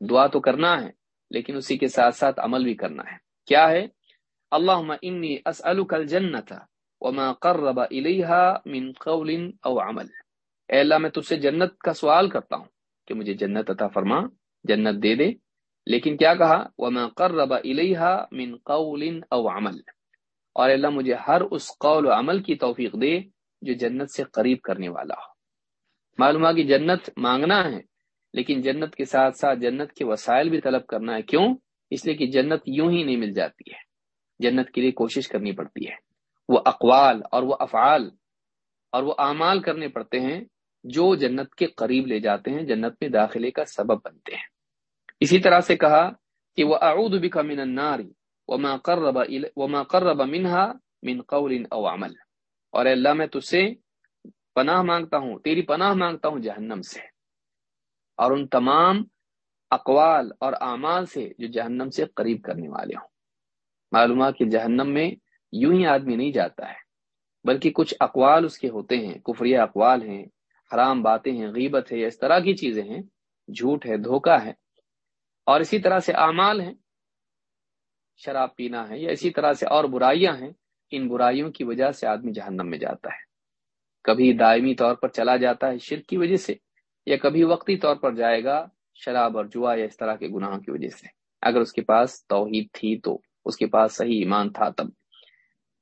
دعا تو کرنا ہے، لیکن اسی کے ساتھ ساتھ عمل بھی کرنا ہے۔ کیا ہے؟ اللہ انی اسألک الجنت وما قرب الیہا من قول او عمل۔ اے اللہ، میں تجھ سے جنت کا سوال کرتا ہوں کہ مجھے جنت عطا فرما، جنت دے دے۔ لیکن کیا کہا؟ وما قرب الیہا من قول او عمل۔ اور اللہ، مجھے ہر اس قول و عمل کی توفیق دے جو جنت سے قریب کرنے والا ہو۔ معلوم کہ جنت مانگنا ہے لیکن جنت کے ساتھ ساتھ جنت کے وسائل بھی طلب کرنا ہے۔ کیوں؟ اس لیے کہ جنت یوں ہی نہیں مل جاتی ہے۔ جنت کے لیے کوشش کرنی پڑتی ہے۔ وہ اقوال اور وہ افعال اور وہ اعمال کرنے پڑتے ہیں جو جنت کے قریب لے جاتے ہیں، جنت میں داخلے کا سبب بنتے ہیں۔ اسی طرح سے کہا کہ وہ اعود بک من النار وما قرب وما قرب منها من قول او عمل۔ اور اللہ، میں تجھ سے پناہ مانگتا ہوں، تیری پناہ مانگتا ہوں جہنم سے۔ اور ان تمام اقوال اور اعمال سے جو جہنم سے قریب کرنے والے ہوں۔ معلومات کہ جہنم میں یوں ہی آدمی نہیں جاتا ہے، بلکہ کچھ اقوال اس کے ہوتے ہیں۔ کفری اقوال ہیں، حرام باتیں ہیں، غیبت ہے، یا اس طرح کی چیزیں ہیں۔ جھوٹ ہے، دھوکہ ہے۔ اور اسی طرح سے اعمال ہیں۔ شراب پینا ہے یا اسی طرح سے اور برائیاں ہیں، ان برائیوں کی وجہ سے آدمی جہنم میں جاتا ہے۔ کبھی دائمی طور پر چلا جاتا ہے شرک کی وجہ سے یا کبھی وقتی طور پر جائے گا، شراب اور جوا یا اس طرح کے گناہوں کی وجہ سے۔ اگر اس کے پاس توحید تھی تو اس کے پاس صحیح ایمان تھا تب۔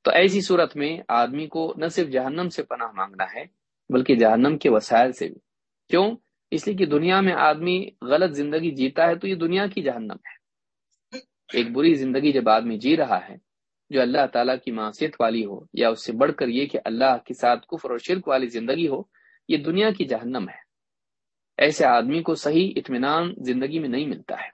تو ایسی صورت میں آدمی کو نہ صرف جہنم سے پناہ مانگنا ہے، بلکہ جہنم کے وسائل سے بھی۔ کیوں؟ اس لیے کہ دنیا میں آدمی غلط زندگی جیتا ہے تو یہ دنیا کی جہنم ہے۔ ایک بری زندگی جب آدمی جی رہا ہے، جو اللہ تعالیٰ کی معصیت والی ہو، یا اس سے بڑھ کر یہ کہ اللہ کے ساتھ کفر اور شرک والی زندگی ہو، یہ دنیا کی جہنم ہے۔ ایسے آدمی کو صحیح اطمینان زندگی میں نہیں ملتا ہے۔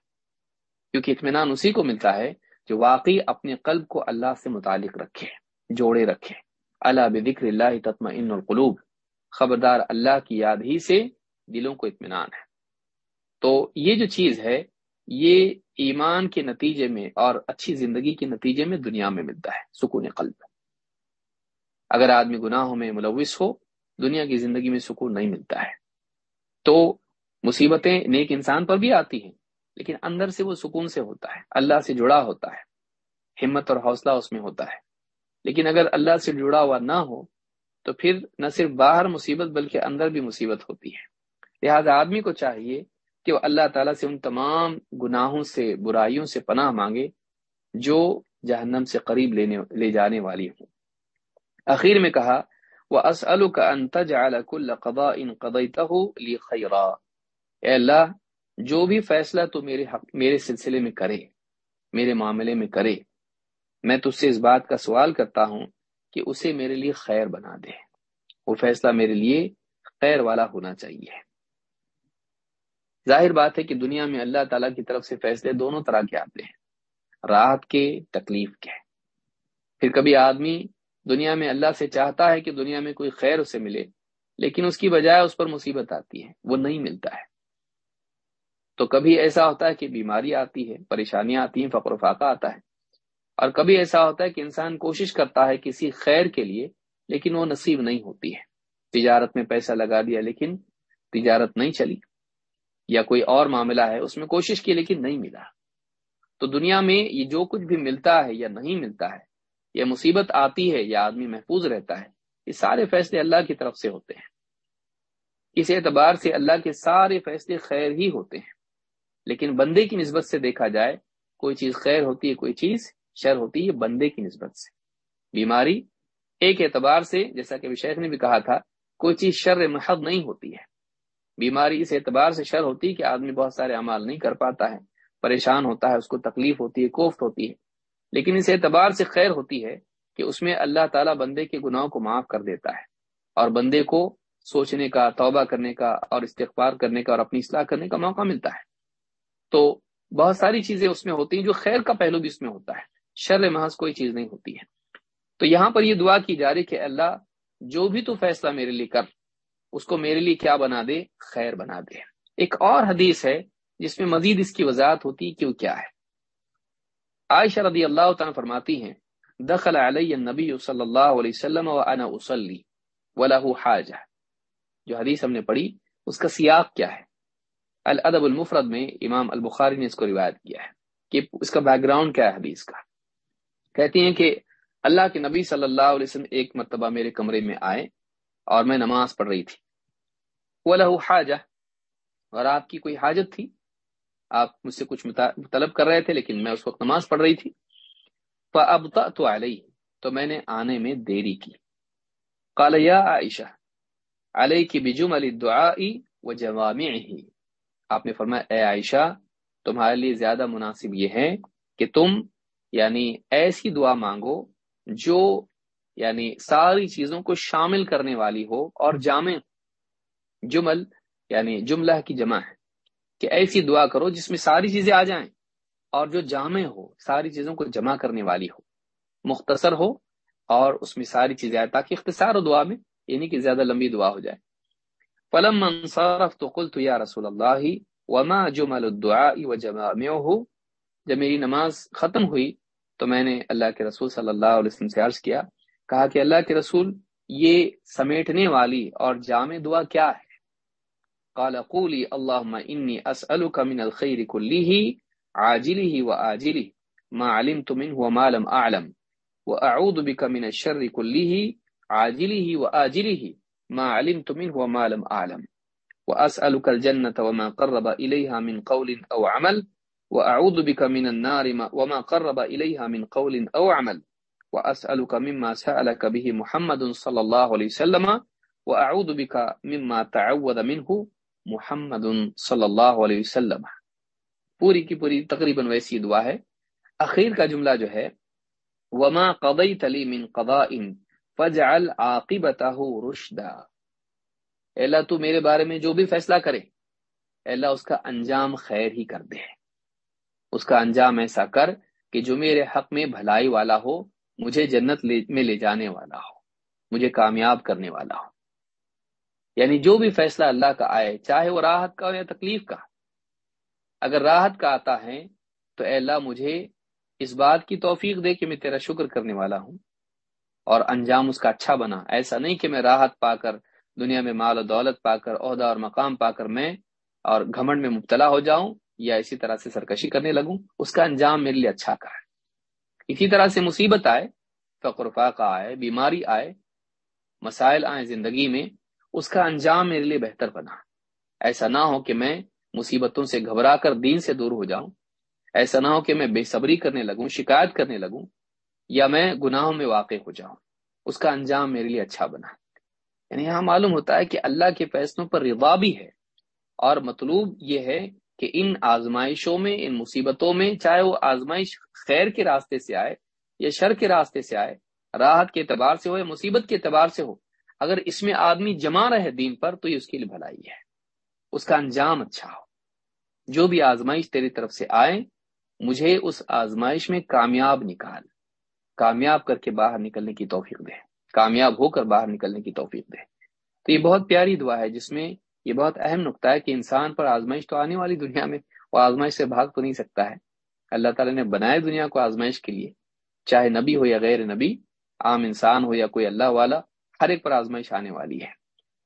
کیونکہ اطمینان اسی کو ملتا ہے جو واقعی اپنے قلب کو اللہ سے متعلق رکھے، جوڑے رکھے۔ اللہ بکر اللہ تتم ان القلوب۔ خبردار اللہ کی یاد ہی سے دلوں کو اطمینان ہے۔ تو یہ جو چیز ہے، یہ ایمان کے نتیجے میں اور اچھی زندگی کے نتیجے میں دنیا میں ملتا ہے، سکون قلب۔ اگر آدمی گناہوں میں ملوث ہو، دنیا کی زندگی میں سکون نہیں ملتا ہے۔ تو مصیبتیں نیک انسان پر بھی آتی ہیں، لیکن اندر سے وہ سکون سے ہوتا ہے، اللہ سے جڑا ہوتا ہے، ہمت اور حوصلہ اس میں ہوتا ہے۔ لیکن اگر اللہ سے جڑا ہوا نہ ہو، تو پھر نہ صرف باہر مصیبت بلکہ اندر بھی مصیبت ہوتی ہے۔ لہذا آدمی کو چاہیے کہ وہ اللہ تعالیٰ سے ان تمام گناہوں سے، برائیوں سے پناہ مانگے جو جہنم سے قریب لینے، لے جانے والی ہوں۔ اخیر میں کہا وہ اسلو کا انتج کل قبا ان قدیت خیرا اے اللہ، جو بھی فیصلہ تو میرے حق، میرے سلسلے میں کرے، میرے معاملے میں کرے، میں تج سے اس بات کا سوال کرتا ہوں کہ اسے میرے لیے خیر بنا دے۔ وہ فیصلہ میرے لیے خیر والا ہونا چاہیے۔ ظاہر بات ہے کہ دنیا میں اللہ تعالیٰ کی طرف سے فیصلے دونوں طرح کے آتے ہیں، راحت کے، تکلیف کے۔ پھر کبھی آدمی دنیا میں اللہ سے چاہتا ہے کہ دنیا میں کوئی خیر اسے ملے، لیکن اس کی بجائے اس پر مصیبت آتی ہے، وہ نہیں ملتا ہے۔ تو کبھی ایسا ہوتا ہے کہ بیماری آتی ہے، پریشانیاں آتی ہیں، فقر و فاقہ آتا ہے۔ اور کبھی ایسا ہوتا ہے کہ انسان کوشش کرتا ہے کسی خیر کے لیے، لیکن وہ نصیب نہیں ہوتی ہے۔ تجارت میں پیسہ لگا دیا، لیکن تجارت نہیں چلی۔ یا کوئی اور معاملہ ہے، اس میں کوشش کی، لیکن نہیں ملا۔ تو دنیا میں یہ جو کچھ بھی ملتا ہے یا نہیں ملتا ہے یا مصیبت آتی ہے یا آدمی محفوظ رہتا ہے۔ یہ سارے فیصلے اللہ کی طرف سے ہوتے ہیں۔ اس اعتبار سے اللہ کے سارے فیصلے خیر ہی ہوتے ہیں۔ لیکن بندے کی نسبت سے دیکھا جائے، کوئی چیز خیر ہوتی ہے، کوئی چیز شر ہوتی ہے بندے کی نسبت سے۔ بیماری ایک اعتبار سے، جیسا کہ شیخ نے بھی کہا تھا، کوئی چیز شر محب نہیں ہوتی ہے۔ بیماری اس اعتبار سے شر ہوتی ہے کہ آدمی بہت سارے اعمال نہیں کر پاتا ہے، پریشان ہوتا ہے، اس کو تکلیف ہوتی ہے، کوفت ہوتی ہے۔ لیکن اس اعتبار سے خیر ہوتی ہے کہ اس میں اللہ تعالیٰ بندے کے گناہوں کو معاف کر دیتا ہے اور بندے کو سوچنے کا، توبہ کرنے کا اور استغفار کرنے کا اور اپنی اصلاح کرنے کا موقع ملتا ہے۔ تو بہت ساری چیزیں اس میں ہوتی ہیں جو خیر کا پہلو بھی اس میں ہوتا ہے۔ شر محض کوئی چیز نہیں ہوتی ہے۔ تو یہاں پر یہ دعا کی جا رہی کہ اللہ جو بھی تو فیصلہ میرے لیے کر، اس کو میرے لیے کیا بنا دے؟ خیر بنا دے۔ ایک اور حدیث ہے جس میں مزید اس کی وضاحت ہوتی کیوں کیا ہے۔ عائشہ رضی اللہ تعالیٰ فرماتی ہیں، دخل علی النبی صلی اللہ علیہ وسلم اصلی حاجہ. جو حدیث ہم نے پڑھی، اس کا سیاق کیا ہے؟ الادب المفرد میں امام البخاری نے اس کو روایت کیا ہے کہ اس کا بیک گراؤنڈ کیا ہے حدیث کا۔ کہتی ہیں کہ اللہ کے نبی صلی اللہ علیہ وسلم ایک مرتبہ میرے کمرے میں آئے اور میں نماز پڑھ رہی تھی۔ وہ لہو حاجہ، اور آپ کی کوئی حاجت تھی؟ آپ مجھ سے کچھ طلب کر رہے تھے لیکن میں اس وقت نماز پڑھ رہی تھی۔ اب تو علیہ تو میں نے آنے میں دیری کی۔ قال یا عائشہ علیہ کی بجم علی دعا و جوام آپ نے فرمایا، اے عائشہ، تمہارے لیے زیادہ مناسب یہ ہے کہ تم یعنی ایسی دعا مانگو جو یعنی ساری چیزوں کو شامل کرنے والی ہو اور جامع جمل یعنی جملہ کی جمع ہے۔ کہ ایسی دعا کرو جس میں ساری چیزیں آ جائیں اور جو جامع ہو، ساری چیزوں کو جمع کرنے والی ہو، مختصر ہو اور اس میں ساری چیزیں آئے تاکہ اختصار ہو دعا میں یعنی کہ زیادہ لمبی دعا ہو جائے۔ فلم منصرف تو قلت یا رسول اللہ، وما جمل الدعاء وجمامعه؟ جب میری نماز ختم ہوئی تو میں نے اللہ کے رسول صلی اللہ علیہ وسلم سے عرض کیا، کہا کہ اللہ کے رسول، یہ سمیٹنے والی اور جامع دعا کیا ہے؟ قال قولي اللهم اني اسالك من الخير كله عاجله واجله ما علمت منه وما لم اعلم واعوذ بك من الشر كله عاجله واجله ما علمت منه وما لم اعلم واسالك الجنه وما قرب اليها من قول او عمل واعوذ بك من النار وما قرب اليها من قول او عمل واسالك مما سالك به محمد صلى الله عليه وسلم واعوذ بك مما تعوذ منه محمد صلی اللہ علیہ وسلم۔ پوری کی پوری تقریباً ویسی دعا ہے۔ اخیر کا جملہ جو ہے، وما قضیت لی من قضاء فجعل عاقبته رشدا۔ اللہ، تو میرے بارے میں جو بھی فیصلہ کرے اللہ، اس کا انجام خیر ہی کر دے۔ اس کا انجام ایسا کر کہ جو میرے حق میں بھلائی والا ہو، مجھے جنت میں لے جانے والا ہو، مجھے کامیاب کرنے والا ہو۔ یعنی جو بھی فیصلہ اللہ کا آئے، چاہے وہ راحت کا ہو یا تکلیف کا۔ اگر راحت کا آتا ہے، تو اے اللہ مجھے اس بات کی توفیق دے کہ میں تیرا شکر کرنے والا ہوں۔ اور انجام اس کا اچھا بنا۔ ایسا نہیں کہ میں راحت پا کر، دنیا میں مال و دولت پا کر، عہدہ اور مقام پا کر میں اور گھمنڈ میں مبتلا ہو جاؤں یا اسی طرح سے سرکشی کرنے لگوں۔ اس کا انجام میرے لیے اچھا کا ہے۔ اسی طرح سے مصیبت آئے، فقر فاقہ آئے، بیماری آئے، مسائل آئے زندگی میں اس کا انجام میرے لیے بہتر بنا۔ ایسا نہ ہو کہ میں مصیبتوں سے گھبرا کر دین سے دور ہو جاؤں۔ ایسا نہ ہو کہ میں بے صبری کرنے لگوں، شکایت کرنے لگوں یا میں گناہوں میں واقع ہو جاؤں۔ اس کا انجام میرے لیے اچھا بنا۔ یعنی یہاں معلوم ہوتا ہے کہ اللہ کے فیصلوں پر رضا بھی ہے اور مطلوب یہ ہے کہ ان آزمائشوں میں، ان مصیبتوں میں چاہے وہ آزمائش خیر کے راستے سے آئے یا شر کے راستے سے آئے، راحت کے اعتبار سے ہو یا مصیبت کے اعتبار سے ہو اگر اس میں آدمی جمع رہے دین پر، تو یہ اس کے لیے بھلائی ہے۔ اس کا انجام اچھا ہو۔ جو بھی آزمائش تیری طرف سے آئے، مجھے اس آزمائش میں کامیاب نکال۔ کامیاب کر کے باہر نکلنے کی توفیق دے۔ کامیاب ہو کر باہر نکلنے کی توفیق دے۔ تو یہ بہت پیاری دعا ہے، جس میں یہ بہت اہم نقطہ ہے کہ انسان پر آزمائش تو آنے والی دنیا میں وہ آزمائش سے بھاگ تو نہیں سکتا ہے۔ اللہ تعالیٰ نے بنائے دنیا کو آزمائش کے لیے، چاہے نبی ہو یا غیر نبی، عام انسان ہو یا کوئی اللہ والا ہر ایک پر آزمائش آنے والی ہے۔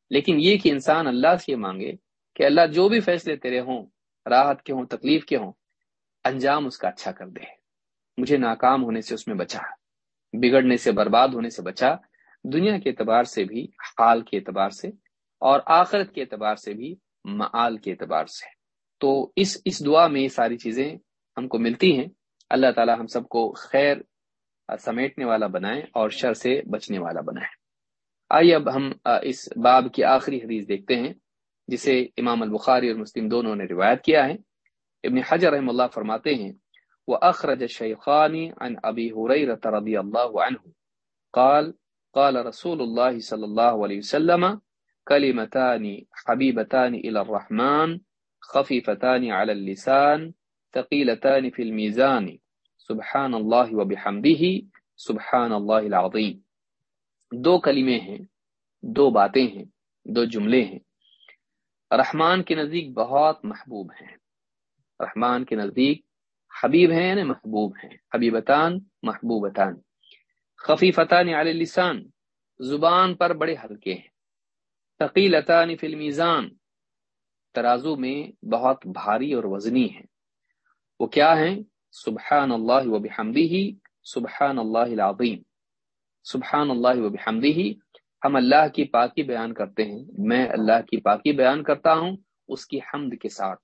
لیکن یہ کہ انسان اللہ سے یہ مانگے کہ اللہ جو بھی فیصلے تیرے ہوں، راحت کے ہوں، تکلیف کے ہوں، انجام اس کا اچھا کر دے۔ مجھے ناکام ہونے سے اس میں بچا، بگڑنے سے، برباد ہونے سے بچا، دنیا کے اعتبار سے بھی، حال کے اعتبار سے، اور آخرت کے اعتبار سے بھی، معال کے اعتبار سے۔ تو اس اس دعا میں یہ ساری چیزیں ہم کو ملتی ہیں۔ اللہ تعالی ہم سب کو خیر سمیٹنے والا بنائے اور شر سے بچنے والا بنائے۔ آئیے اب ہم اس باب کی آخری حدیث دیکھتے ہیں، جسے امام البخاری اور مسلم دونوں نے روایت کیا ہے۔ ابن حجر رحم اللہ فرماتے ہیں وہ اخرج شیخانی عن ابی حریرہ رضی اللہ عنہ قال قال رسول اللہ صلی اللہ علیہ وسلم كلمتان حبيبتان إلى الرحمن، خفيفتان على اللسان، ثقيلتان في الميزان۔ سبحان الله وبحمده، سبحان الله العظيم۔ دو کلمے ہیں، دو باتیں ہیں، دو جملے ہیں۔ رحمان کے نزدیک بہت محبوب ہیں۔ رحمان کے نزدیک حبیب ہیں یعنی محبوب ہیں۔ حبیبتان، محبوبتان۔ خفیفتان علی اللسان، زبان پر بڑے ہلکے ہیں۔ ثقیلتان فی المیزان، ترازو میں بہت بھاری اور وزنی ہیں۔ وہ کیا ہیں؟ سبحان اللہ و بحمدہ، سبحان اللہ العظیم۔ سبحان اللہ و بحمدہ ہم اللہ کی پاکی بیان کرتے ہیں، میں اللہ کی پاکی بیان کرتا ہوں، اس کی حمد کے ساتھ۔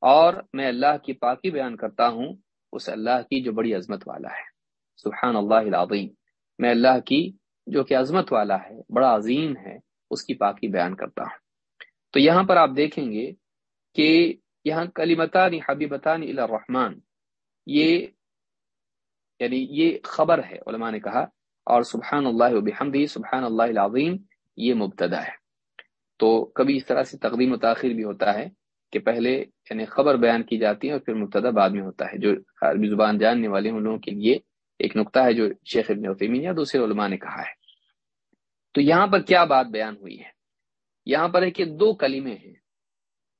اور میں اللہ کی پاکی بیان کرتا ہوں، اس اللہ کی جو بڑی عظمت والا ہے۔ سبحان اللہ العظیم۔ میں اللہ کی جو کہ عظمت والا ہے، بڑا عظیم ہے، اس کی پاکی بیان کرتا ہوں۔ تو یہاں پر آپ دیکھیں گے کہ یہاں کلیمتان حبیبتان الرحمن، یہ یعنی یہ خبر ہے، علماء نے کہا اور سبحان اللہ بحمدی، سبحان اللہ العظیم، یہ مبتدا ہے۔ تو کبھی اس طرح سے تقدیم و تاخیر بھی ہوتا ہے کہ پہلے یعنی خبر بیان کی جاتی ہے اور پھر مبتدا بعد میں ہوتا ہے، جو عربی زبان جاننے والے ان لوگوں کے لیے ایک نقطہ ہے جو شیخ ابن عثیمین یا دوسرے علماء نے کہا ہے۔ تو یہاں پر کیا بات بیان ہوئی ہے؟ یہاں پر ہے کہ دو کلمے ہیں،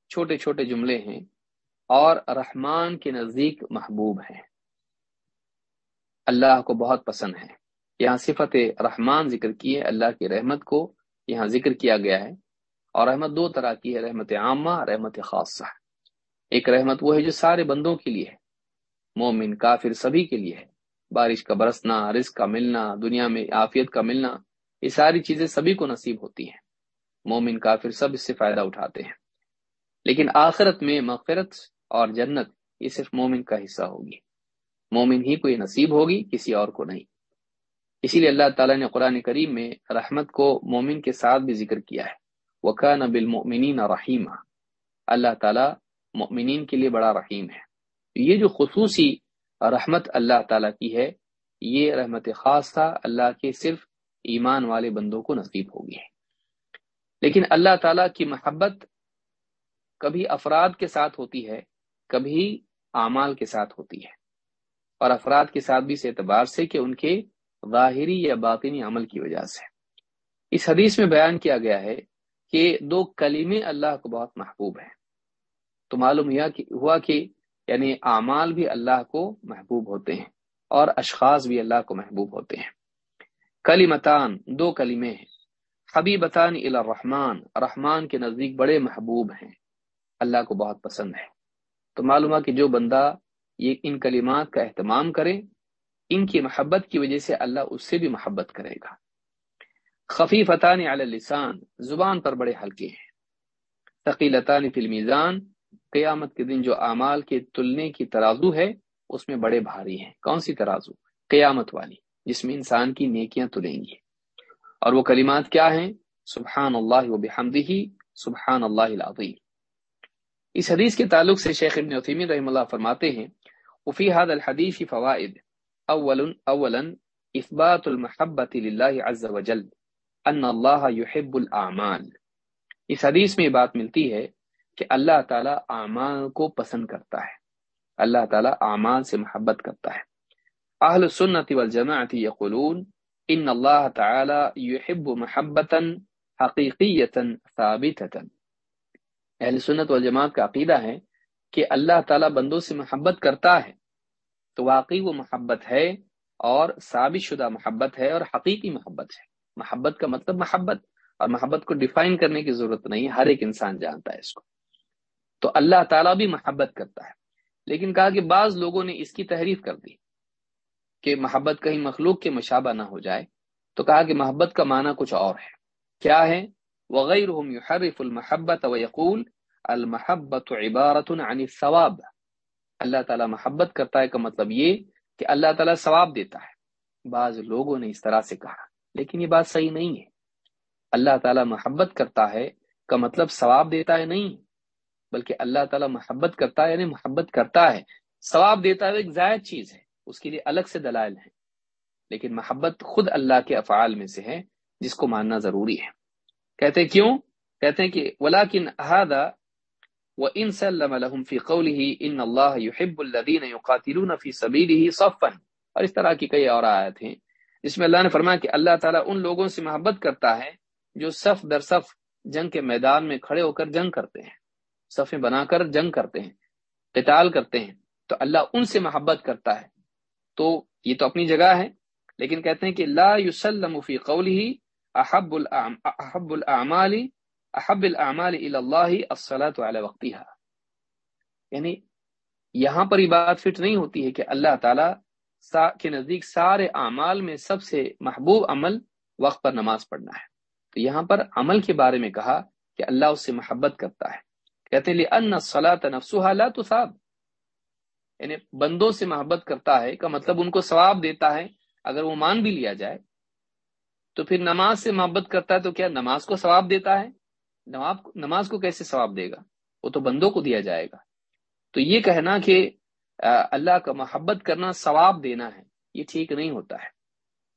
چھوٹے چھوٹے جملے ہیں اور رحمان کے نزدیک محبوب ہیں۔ اللہ کو بہت پسند ہے یہاں صفت رحمان ذکر کی ہے، اللہ کی رحمت کو یہاں ذکر کیا گیا ہے۔ اور رحمت دو طرح کی ہے، رحمت عامہ، رحمت خاصہ۔ ایک رحمت وہ ہے جو سارے بندوں کے لیے ہے، مومن، کافر، سبھی کے لیے ہے۔ بارش کا برسنا، رزق کا ملنا، دنیا میں عافیت کا ملنا، یہ ساری چیزیں سبھی کو نصیب ہوتی ہیں۔ مومن، کافر، سب اس سے فائدہ اٹھاتے ہیں۔ لیکن آخرت میں مغفرت اور جنت، یہ صرف مومن کا حصہ ہوگی۔ مومن ہی کو یہ نصیب ہوگی، کسی اور کو نہیں۔ اسی لیے اللہ تعالیٰ نے قرآن کریم میں رحمت کو مومن کے ساتھ بھی ذکر کیا ہے۔ وقا نبل مومنین رحیمہ اللہ تعالیٰ مومنین کے لیے بڑا رحیم ہے۔ یہ جو خصوصی رحمت اللہ تعالیٰ کی ہے، یہ رحمت خاص تھا، اللہ کے صرف ایمان والے بندوں کو نصیب ہوگی لیکن اللہ تعالیٰ کی محبت کبھی افراد کے ساتھ ہوتی ہے، کبھی اعمال کے ساتھ ہوتی ہے۔ اور افراد کے ساتھ بھی اس اعتبار سے کہ ان کے ظاہری یا باطنی عمل کی وجہ سے۔ اس حدیث میں بیان کیا گیا ہے کہ دو کلیمے اللہ کو بہت محبوب ہیں۔ تو معلوم ہوا کہ یعنی اعمال بھی اللہ کو محبوب ہوتے ہیں اور اشخاص بھی اللہ کو محبوب ہوتے ہیں۔ کلیمتان دو کلیمے ہیں۔ حبیبتان الرحمان رحمان کے نزدیک بڑے محبوب ہیں۔ اللہ کو بہت پسند ہے۔ تو معلوم ہے کہ جو بندہ یہ ان کلمات کا اہتمام کرے ان کی محبت کی وجہ سے اللہ اس سے بھی محبت کرے گا۔ خفی فتح اللسان، زبان پر بڑے ہلکے ہیں۔ ثقیلتان فی المیزان، قیامت کے دن جو اعمال کے تلنے کی ترازو ہے، اس میں بڑے بھاری ہیں۔ کون سی ترازو؟ قیامت والی، جس میں انسان کی نیکیاں تلیں گی۔ اور وہ کلمات کیا ہیں؟ سبحان اللہ و بحمدہ سبحان اللہ العظیم۔ اس حدیث کے تعلق سے شیخ ابن عثیمین رحم اللہ فرماتے ہیں، وفی هذا الحدیث فوائد۔ اولا اولا اثبات المحبت للہ عز وجل ان اللہ يحب الاعمال اس حدیث میں بات ملتی ہے کہ اللہ تعالی اعمال کو پسند کرتا ہے۔ اللہ تعالی اعمال سے محبت کرتا ہے۔ اہل سنت والجماعت یقولون ان اللہ تعالی یحب محبتا، حقیقیتا ثابتتا اہل سنت والجماعت کا عقیدہ ہے کہ اللہ تعالی بندوں سے محبت کرتا ہے۔ تو واقعی وہ محبت ہے اور ثابت شدہ محبت ہے اور حقیقی محبت ہے۔ محبت کا مطلب محبت، اور محبت کو ڈیفائن کرنے کی ضرورت نہیں، ہر ایک انسان جانتا ہے اس کو۔ تو اللہ تعالیٰ بھی محبت کرتا ہے۔ لیکن کہا کہ بعض لوگوں نے اس کی تحریف کر دی کہ محبت کہیں مخلوق کے مشابہ نہ ہو جائے۔ تو کہا کہ محبت کا معنی کچھ اور ہے۔ کیا ہے؟ وغیر المحبت و یقول المحبت عبارت عن ثواب اللہ تعالیٰ محبت کرتا ہے کا مطلب یہ کہ اللہ تعالیٰ ثواب دیتا ہے۔ بعض لوگوں نے اس طرح سے کہا، لیکن یہ بات صحیح نہیں ہے۔ اللہ تعالیٰ محبت کرتا ہے کا مطلب ثواب دیتا ہے نہیں، بلکہ اللہ تعالیٰ محبت کرتا ہے یعنی محبت کرتا ہے۔ ثواب دیتا ہے ایک زائد چیز ہے، اس کے لیے الگ سے دلائل ہیں۔ لیکن محبت خود اللہ کے افعال میں سے ہے، جس کو ماننا ضروری ہے۔ کہتے ہیں کیوں؟ کہتے ہیں کہ ولاکن احادہ و ان صلی فی قول ہی ان اللہ یحب الدین یقاتلون فی سبیلہ صفا۔ اور اس طرح کی کئی اور آیت ہیں۔ جس میں اللہ نے فرمایا کہ اللہ تعالیٰ ان لوگوں سے محبت کرتا ہے جو صف در صف جنگ کے میدان میں کھڑے ہو کر جنگ کرتے ہیں۔ صفیں بنا کر جنگ کرتے ہیں، قتال کرتے ہیں۔ تو اللہ ان سے محبت کرتا ہے۔ تو یہ تو اپنی جگہ ہے، لیکن کہتے ہیں کہ لا یسلم فی قوله احب احب الاعمال احب الاعمال الى الله الصلاه على وقتها. یعنی یہاں پر یہ بات فٹ نہیں ہوتی ہے کہ اللہ تعالی کے نزدیک سارے اعمال میں سب سے محبوب عمل وقت پر نماز پڑھنا ہے. تو یہاں پر عمل کے بارے میں کہا کہ اللہ اس سے محبت کرتا ہے. کہتے ہیں، لأن الصلاة نفسها لا تصاب یعنی بندوں سے محبت کرتا ہے کا مطلب ان کو ثواب دیتا ہے، اگر وہ مان بھی لیا جائے تو پھر نماز سے محبت کرتا ہے تو کیا نماز کو ثواب دیتا ہے؟ نماز کو کیسے ثواب دے گا؟ وہ تو بندوں کو دیا جائے گا۔ تو یہ کہنا کہ اللہ کا محبت کرنا ثواب دینا ہے، یہ ٹھیک نہیں ہوتا ہے۔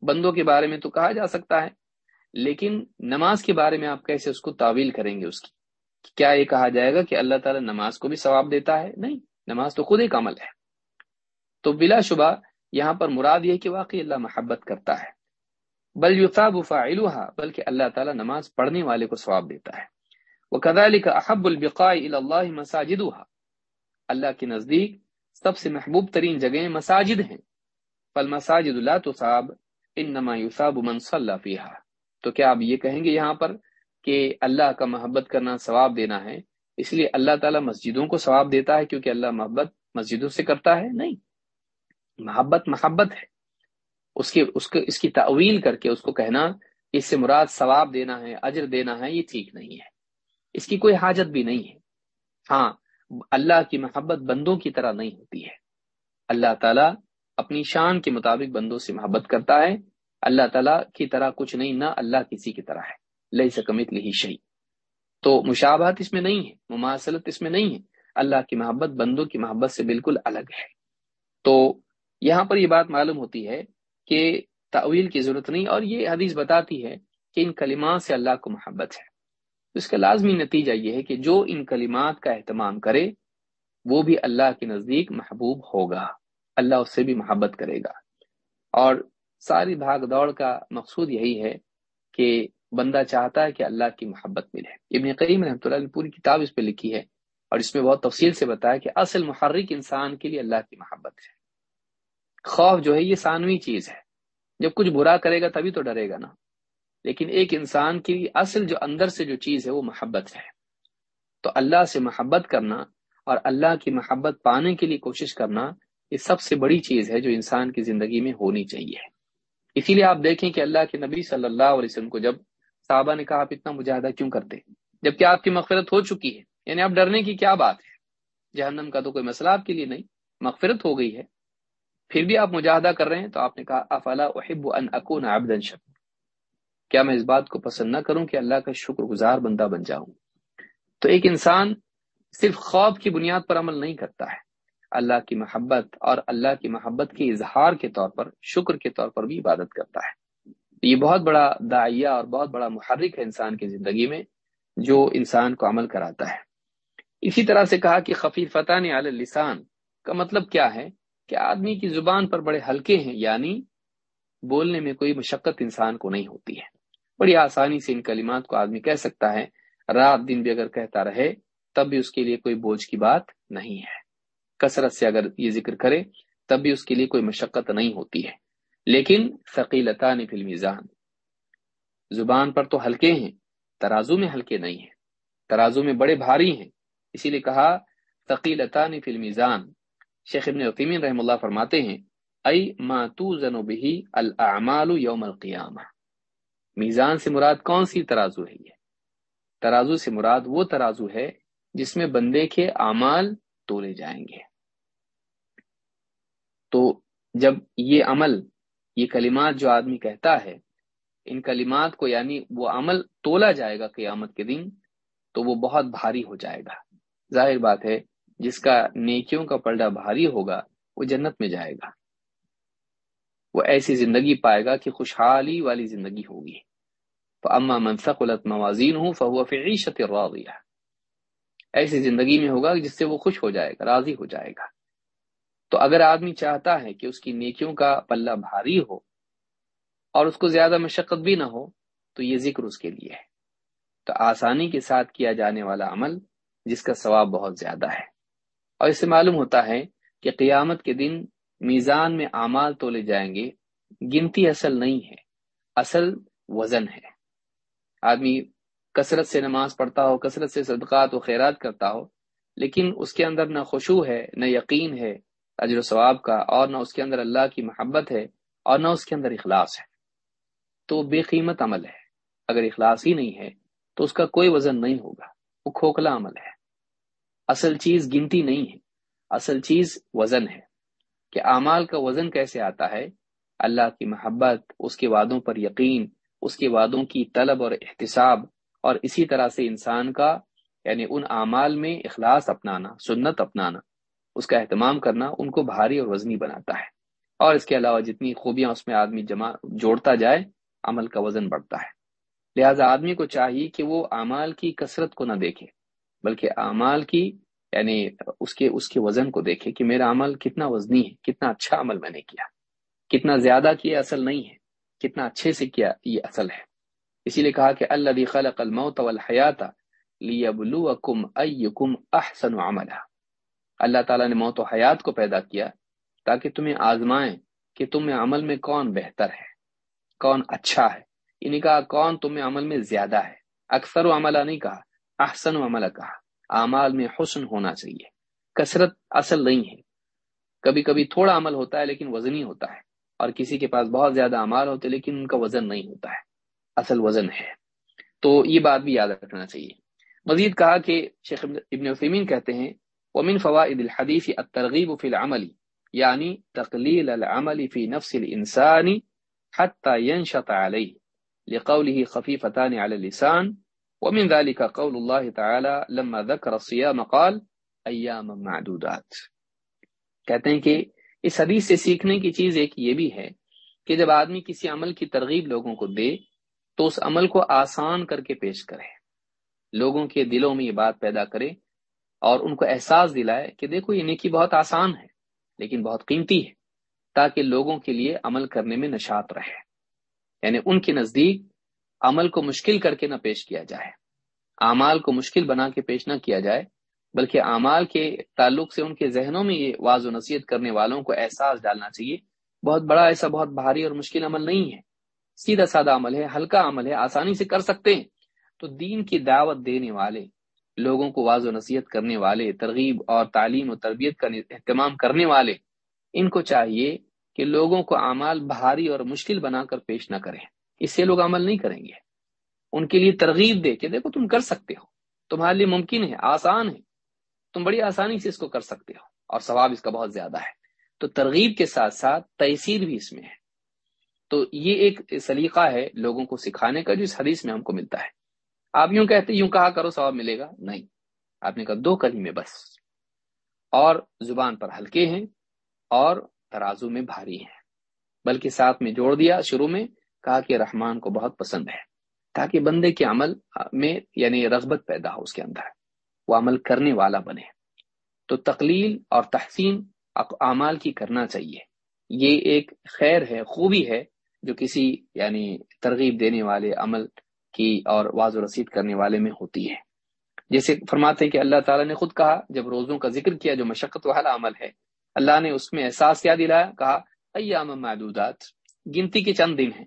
بندوں کے بارے میں تو کہا جا سکتا ہے، لیکن نماز کے بارے میں آپ کیسے اس کو تعویل کریں گے اس کی؟ کیا یہ کہا جائے گا کہ اللہ تعالیٰ نماز کو بھی ثواب دیتا ہے؟ نہیں، نماز تو خود ایک عمل ہے۔ تو بلا شبہ یہاں پر مراد یہ کہ واقعی اللہ محبت کرتا ہے۔ بل یوساب فاعلها بلکہ اللہ تعالی نماز پڑھنے والے کو ثواب دیتا ہے۔ وہ كذلك احب البقاء الى الله مساجدها. اللہ کے نزدیک سب سے محبوب ترین جگہیں مساجد ہیں۔ فالمساجد لا تصاب، انما يصاب من صلى فيها تو کیا آپ یہ کہیں گے یہاں پر کہ اللہ کا محبت کرنا ثواب دینا ہے؟ اس لیے اللہ تعالیٰ مسجدوں کو ثواب دیتا ہے کیونکہ اللہ محبت مسجدوں سے کرتا ہے؟ نہیں۔ محبت محبت ہے۔ اس کے اس کے، اس کی تعویل کر کے اس کو کہنا، اس سے مراد ثواب دینا ہے، اجر دینا ہے، یہ ٹھیک نہیں ہے۔ اس کی کوئی حاجت بھی نہیں ہے۔ ہاں اللہ کی محبت بندوں کی طرح نہیں ہوتی ہے۔ اللہ تعالیٰ اپنی شان کے مطابق بندوں سے محبت کرتا ہے۔ اللہ تعالیٰ کی طرح کچھ نہیں، نہ اللہ کسی کی طرح ہے۔ لئی سکمت لہی شہی تو مشابہت اس میں نہیں ہے، مماثلت اس میں نہیں ہے۔ اللہ کی محبت بندوں کی محبت سے بالکل الگ ہے۔ تو یہاں پر یہ بات معلوم ہوتی ہے کہ تعویل کی ضرورت نہیں، اور یہ حدیث بتاتی ہے کہ ان کلمات سے اللہ کو محبت ہے۔ اس کا لازمی نتیجہ یہ ہے کہ جو ان کلمات کا اہتمام کرے، وہ بھی اللہ کے نزدیک محبوب ہوگا۔ اللہ اس سے بھی محبت کرے گا۔ اور ساری بھاگ دوڑ کا مقصود یہی ہے کہ بندہ چاہتا ہے کہ اللہ کی محبت ملے۔ ابن قیم رحمۃ اللہ نے پوری کتاب اس پہ لکھی ہے اور اس میں بہت تفصیل سے بتایا کہ اصل محرک انسان کے لیے اللہ کی محبت ہے۔ خوف جو ہے، یہ ثانوی چیز ہے۔ جب کچھ برا کرے گا تبھی تو ڈرے گا نا۔ لیکن ایک انسان کی اصل جو اندر سے جو چیز ہے وہ محبت ہے۔ تو اللہ سے محبت کرنا اور اللہ کی محبت پانے کے لیے کوشش کرنا یہ سب سے بڑی چیز ہے جو انسان کی زندگی میں ہونی چاہیے۔ اسی لیے آپ دیکھیں کہ اللہ کے نبی صلی اللہ علیہ وسلم کو جب صحابہ نے کہا آپ اتنا مجاہدہ کیوں کرتے؟ جبکہ آپ کی مغفرت ہو چکی ہے۔ یعنی آپ ڈرنے کی کیا بات ہے؟ جہنم کا تو کوئی مسئلہ آپ کے لیے نہیں، مغفرت ہو گئی ہے۔ پھر بھی آپ مجاہدہ کر رہے ہیں تو آپ نے کہا، افلا احب ان اکون عبدا شکور کیا میں اس بات کو پسند نہ کروں کہ اللہ کا شکر گزار بندہ بن جاؤں۔ تو ایک انسان صرف خواب کی بنیاد پر عمل نہیں کرتا ہے۔ اللہ کی محبت اور اللہ کی محبت کے اظہار کے طور پر، شکر کے طور پر بھی عبادت کرتا ہے۔ یہ بہت بڑا دائیا اور بہت بڑا محرک ہے انسان کی زندگی میں، جو انسان کو عمل کراتا ہے۔ اسی طرح سے کہا کہ خفیفتان علی لسان کا مطلب کیا ہے؟ کہ آدمی کی زبان پر بڑے ہلکے ہیں یعنی بولنے میں کوئی مشقت انسان کو نہیں ہوتی ہے۔ بڑی آسانی سے ان کلمات کو آدمی کہہ سکتا ہے۔ رات دن بھی اگر کہتا رہے، تب بھی اس کے لیے کوئی بوجھ کی بات نہیں ہے۔ کثرت سے اگر یہ ذکر کرے، تب بھی اس کے لیے کوئی مشقت نہیں ہوتی ہے۔ لیکن ثقیلتا نے میزان زبان پر تو ہلکے ہیں، ترازو میں ہلکے نہیں ہیں۔ ترازو میں بڑے بھاری ہیں۔ اسی لیے کہا ثقیلتا نے فلمی میزان شیخ ابن عقیمین رحم اللہ فرماتے ہیں، ای ما توزن به الاعمال یوم القیامہ۔ میزان سے مراد کون سی ترازو ہے یہ؟ ترازو سے مراد وہ ترازو ہے جس میں بندے کے اعمال تولے جائیں گے۔ تو جب یہ عمل، یہ کلمات جو آدمی کہتا ہے، ان کلمات کو یعنی وہ عمل تولا جائے گا قیامت کے دن، تو وہ بہت بھاری ہو جائے گا۔ ظاہر بات ہے، جس کا نیکیوں کا پلڈا بھاری ہوگا، وہ جنت میں جائے گا۔ وہ ایسی زندگی پائے گا کہ خوشحالی والی زندگی ہوگی۔ تو اما منصق الت موازین ہوں فہو فعیشت راضیہ ایسی زندگی میں ہوگا جس سے وہ خوش ہو جائے گا، راضی ہو جائے گا۔ تو اگر آدمی چاہتا ہے کہ اس کی نیکیوں کا پلہ بھاری ہو اور اس کو زیادہ مشقت بھی نہ ہو، تو یہ ذکر اس کے لیے ہے۔ تو آسانی کے ساتھ کیا جانے والا عمل جس کا ثواب بہت زیادہ ہے۔ اور اس سے معلوم ہوتا ہے کہ قیامت کے دن میزان میں اعمال تولے جائیں گے، گنتی اصل نہیں ہے، اصل وزن ہے۔ آدمی کثرت سے نماز پڑھتا ہو، کثرت سے صدقات و خیرات کرتا ہو، لیکن اس کے اندر نہ خوشو ہے، نہ یقین ہے اجر و ثواب کا، اور نہ اس کے اندر اللہ کی محبت ہے، اور نہ اس کے اندر اخلاص ہے۔ تو بے قیمت عمل ہے۔ اگر اخلاص ہی نہیں ہے، تو اس کا کوئی وزن نہیں ہوگا۔ وہ کھوکھلا عمل ہے۔ اصل چیز گنتی نہیں ہے، اصل چیز وزن ہے۔ کہ اعمال کا وزن کیسے آتا ہے؟ اللہ کی محبت، اس کے وعدوں پر یقین اس کے وعدوں کی طلب اور احتساب اور اسی طرح سے انسان کا یعنی ان اعمال میں اخلاص اپنانا، سنت اپنانا، اس کا اہتمام کرنا ان کو بھاری اور وزنی بناتا ہے۔ اور اس کے علاوہ جتنی خوبیاں اس میں آدمی جمع جوڑتا جائے، عمل کا وزن بڑھتا ہے۔ لہذا آدمی کو چاہیے کہ وہ اعمال کی کثرت کو نہ دیکھے، بلکہ اعمال کی یعنی اس کے اس کے وزن کو دیکھے کہ میرا عمل کتنا وزنی ہے، کتنا اچھا عمل میں نے کیا، کتنا زیادہ کیا اصل نہیں ہے۔ کتنا اچھے سے کیا یہ اصل ہے۔ اسی لیے کہا کہ اللہ خلق الموت والحیات لیبلوکم ایکم احسن عملا۔ اللہ تعالیٰ نے موت و حیات کو پیدا کیا تاکہ تمہیں آزمائیں کہ تم عمل میں کون بہتر ہے، کون اچھا ہے۔ یعنی کہا کون تمہیں عمل میں زیادہ ہے۔ اکثر و عملہ نہیں کہا، احسن و عملہ کہا۔ اعمال میں حسن ہونا چاہیے۔ کثرت اصل نہیں ہے۔ کبھی کبھی تھوڑا عمل ہوتا ہے لیکن وزنی ہوتا ہے۔ اور کسی کے پاس بہت زیادہ اعمال ہوتے لیکن ان کا وزن نہیں ہوتا ہے، اصل وزن ہے۔ تو یہ بات بھی یاد رکھنا چاہیے۔ مزید کہا کہ شیخ ابن وسیمین کہتے ہیں، ومن فوائد الحدیث الترغیب فی العمل یعنی تقلیل العمل فی نفس الانسان حتى ينشط عليه لقوله خفيفتان على اللسان، ومن ذلك قول الله تعالى لما ذكر الصيام قال ایام معدودات۔ کہتے ہیں کہ اس حدیث سے سیکھنے کی چیز ایک یہ بھی ہے کہ جب آدمی کسی عمل کی ترغیب لوگوں کو دے تو اس عمل کو آسان کر کے پیش کرے، لوگوں کے دلوں میں یہ بات پیدا کرے اور ان کو احساس دلائے کہ دیکھو یہ نیکی بہت آسان ہے، لیکن بہت قیمتی ہے، تاکہ لوگوں کے لیے عمل کرنے میں نشات رہے۔ یعنی ان کے نزدیک عمل کو مشکل کر کے نہ پیش کیا جائے، اعمال کو مشکل بنا کے پیش نہ کیا جائے بلکہ اعمال کے تعلق سے ان کے ذہنوں میں یہ واض و نصیحت کرنے والوں کو احساس ڈالنا چاہیے۔ بہت بڑا ایسا بہت بھاری اور مشکل عمل نہیں ہے۔ سیدھا سادہ عمل ہے، ہلکا عمل ہے، آسانی سے کر سکتے ہیں۔ تو دین کی دعوت دینے والے، لوگوں کو واض و نصیحت کرنے والے، ترغیب اور تعلیم و تربیت کا اہتمام کرنے والے، ان کو چاہیے کہ لوگوں کو اعمال بھاری اور مشکل بنا کر پیش نہ کریں۔ اس سے لوگ عمل نہیں کریں گے۔ ان کے لیے ترغیب دے کے دیکھو تم کر سکتے ہو۔ تمہارے لیے ممکن ہے، آسان ہے۔ تم بڑی آسانی سے اس کو کر سکتے ہو اور ثواب اس کا بہت زیادہ ہے۔ تو ترغیب کے ساتھ ساتھ تحصیل بھی اس میں ہے۔ تو یہ ایک سلیقہ ہے لوگوں کو سکھانے کا جو اس حدیث میں ہم کو ملتا ہے۔ آپ یوں کہتے، یوں کہا کرو، ثواب ملے گا؟ نہیں۔ آپ نے کہا دو کلی میں بس۔ اور زبان پر ہلکے ہیں اور ترازو میں بھاری ہیں۔ بلکہ ساتھ میں جوڑ دیا شروع میں، کہا کہ رحمان کو بہت پسند ہے، تاکہ بندے کے عمل میں یعنی رغبت پیدا ہو اس کے اندر۔ وہ عمل کرنے والا بنے۔ تو تقلیل اور تحسین اعمال کی کرنا چاہیے۔ یہ ایک خیر ہے، خوبی ہے جو کسی یعنی ترغیب دینے والے، عمل کی اور واض و رسید کرنے والے میں ہوتی ہے۔ جیسے فرماتے ہیں کہ اللہ تعالیٰ نے خود کہا، جب روزوں کا ذکر کیا جو مشقت والا عمل ہے، اللہ نے اس میں احساس کیا، دلایا، کہا ایام معدودات، گنتی کے چند دن ہیں۔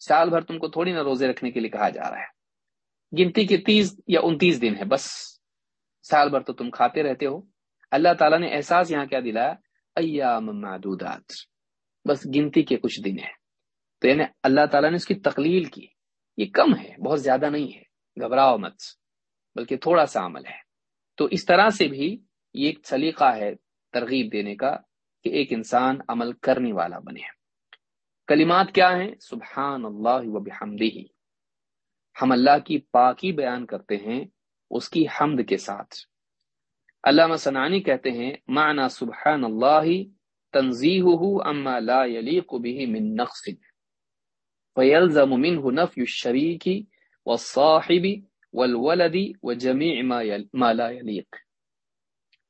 سال بھر تم کو تھوڑی نہ روزے رکھنے کے لیے کہا جا رہا ہے۔ گنتی کے تیس یا انتیس دن ہے بس۔ سال بھر تو تم کھاتے رہتے ہو۔ اللہ تعالیٰ نے احساس یہاں کیا دلایا، ایام معدودات۔ بس گنتی کے کچھ دن ہیں۔ تو یعنی اللہ تعالیٰ نے اس کی تقلیل کی۔ یہ کم ہے، بہت زیادہ نہیں ہے۔ گھبراؤ مت، بلکہ تھوڑا سا عمل ہے۔ تو اس طرح سے بھی یہ ایک سلیقہ ہے ترغیب دینے کا کہ ایک انسان عمل کرنے والا بنے۔ کلمات کیا ہیں؟ سبحان اللہ و ہم اللہ کی پاکی بیان کرتے ہیں۔ اس کی حمد کے ساتھ۔ علامہ سنانی کہتے ہیں، معنی سبحان اللہ تنزیحہ اما لا یلیق به من نقص۔ فیلزم منه نفی الشریک والصاحب والولد وجمیع ما لا یلیق۔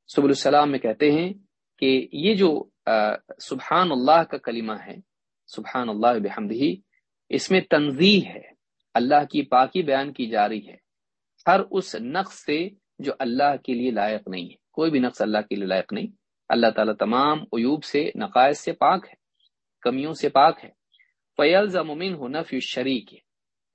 سب السلام میں کہتے ہیں کہ یہ جو سبحان اللہ کا کلمہ ہے سبحان اللہ بحمدہ، اس میں تنظیح ہے۔ اللہ کی پاکی بیان کی جا رہی ہے۔ ہر اس نقص سے جو اللہ کے لیے لائق نہیں ہے۔ کوئی بھی نقص اللہ کے لیے لائق نہیں۔ اللہ تعالیٰ تمام عیوب سے، نقائص سے پاک ہے، کمیوں سے پاک ہے۔ فیل ضمین ہو نفی شریک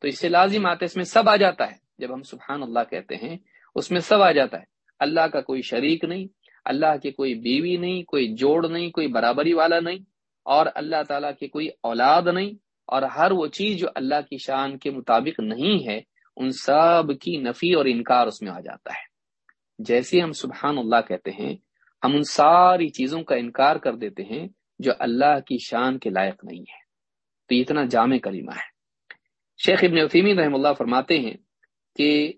تو اس سے لازم آتے اس میں سب آ جاتا ہے۔ جب ہم سبحان اللہ کہتے ہیں، اس میں سب آ جاتا ہے۔ اللہ کا کوئی شریک نہیں، اللہ کے کوئی بیوی نہیں، کوئی جوڑ نہیں، کوئی برابری والا نہیں، اور اللہ تعالیٰ کی کوئی اولاد نہیں، اور ہر وہ چیز جو اللہ کی شان کے مطابق نہیں ہے ان سب کی نفی اور انکار اس میں آ جاتا ہے۔ جیسے ہم سبحان اللہ کہتے ہیں، ہم ان ساری چیزوں کا انکار کر دیتے ہیں جو اللہ کی شان کے لائق نہیں ہے۔ تو یہ اتنا جامع کلمہ ہے۔ شیخ ابن وفیمی رحم اللہ فرماتے ہیں کہ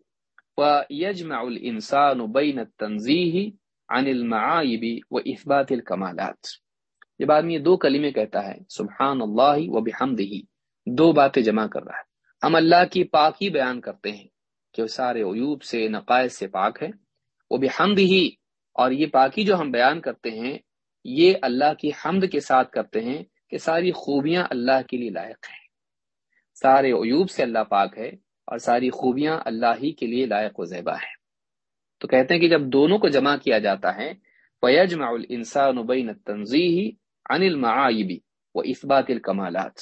وَيَجْمَعُ الْإِنسَانُ بَيْنَ التَّنزِيهِ عن المعائب و اثبات الکمالات جب آدمی یہ دو کلمے کہتا ہے، سبحان اللہ و بحمدہ، دو باتیں جمع کر رہا ہے۔ ہم اللہ کی پاکی بیان کرتے ہیں کہ وہ سارے عیوب سے، نقائص سے پاک ہے وہ بحمدہ اور یہ پاکی جو ہم بیان کرتے ہیں، یہ اللہ کی حمد کے ساتھ کرتے ہیں کہ ساری خوبیاں اللہ کے لیے لائق ہیں۔ سارے عیوب سے اللہ پاک ہے اور ساری خوبیاں اللہ ہی کے لیے لائق و زیبہ ہے تو کہتے ہیں کہ جب دونوں کو جمع کیا جاتا ہے فیجمع الانسان بین التنزیح عن المعائب و اثبات الکمالات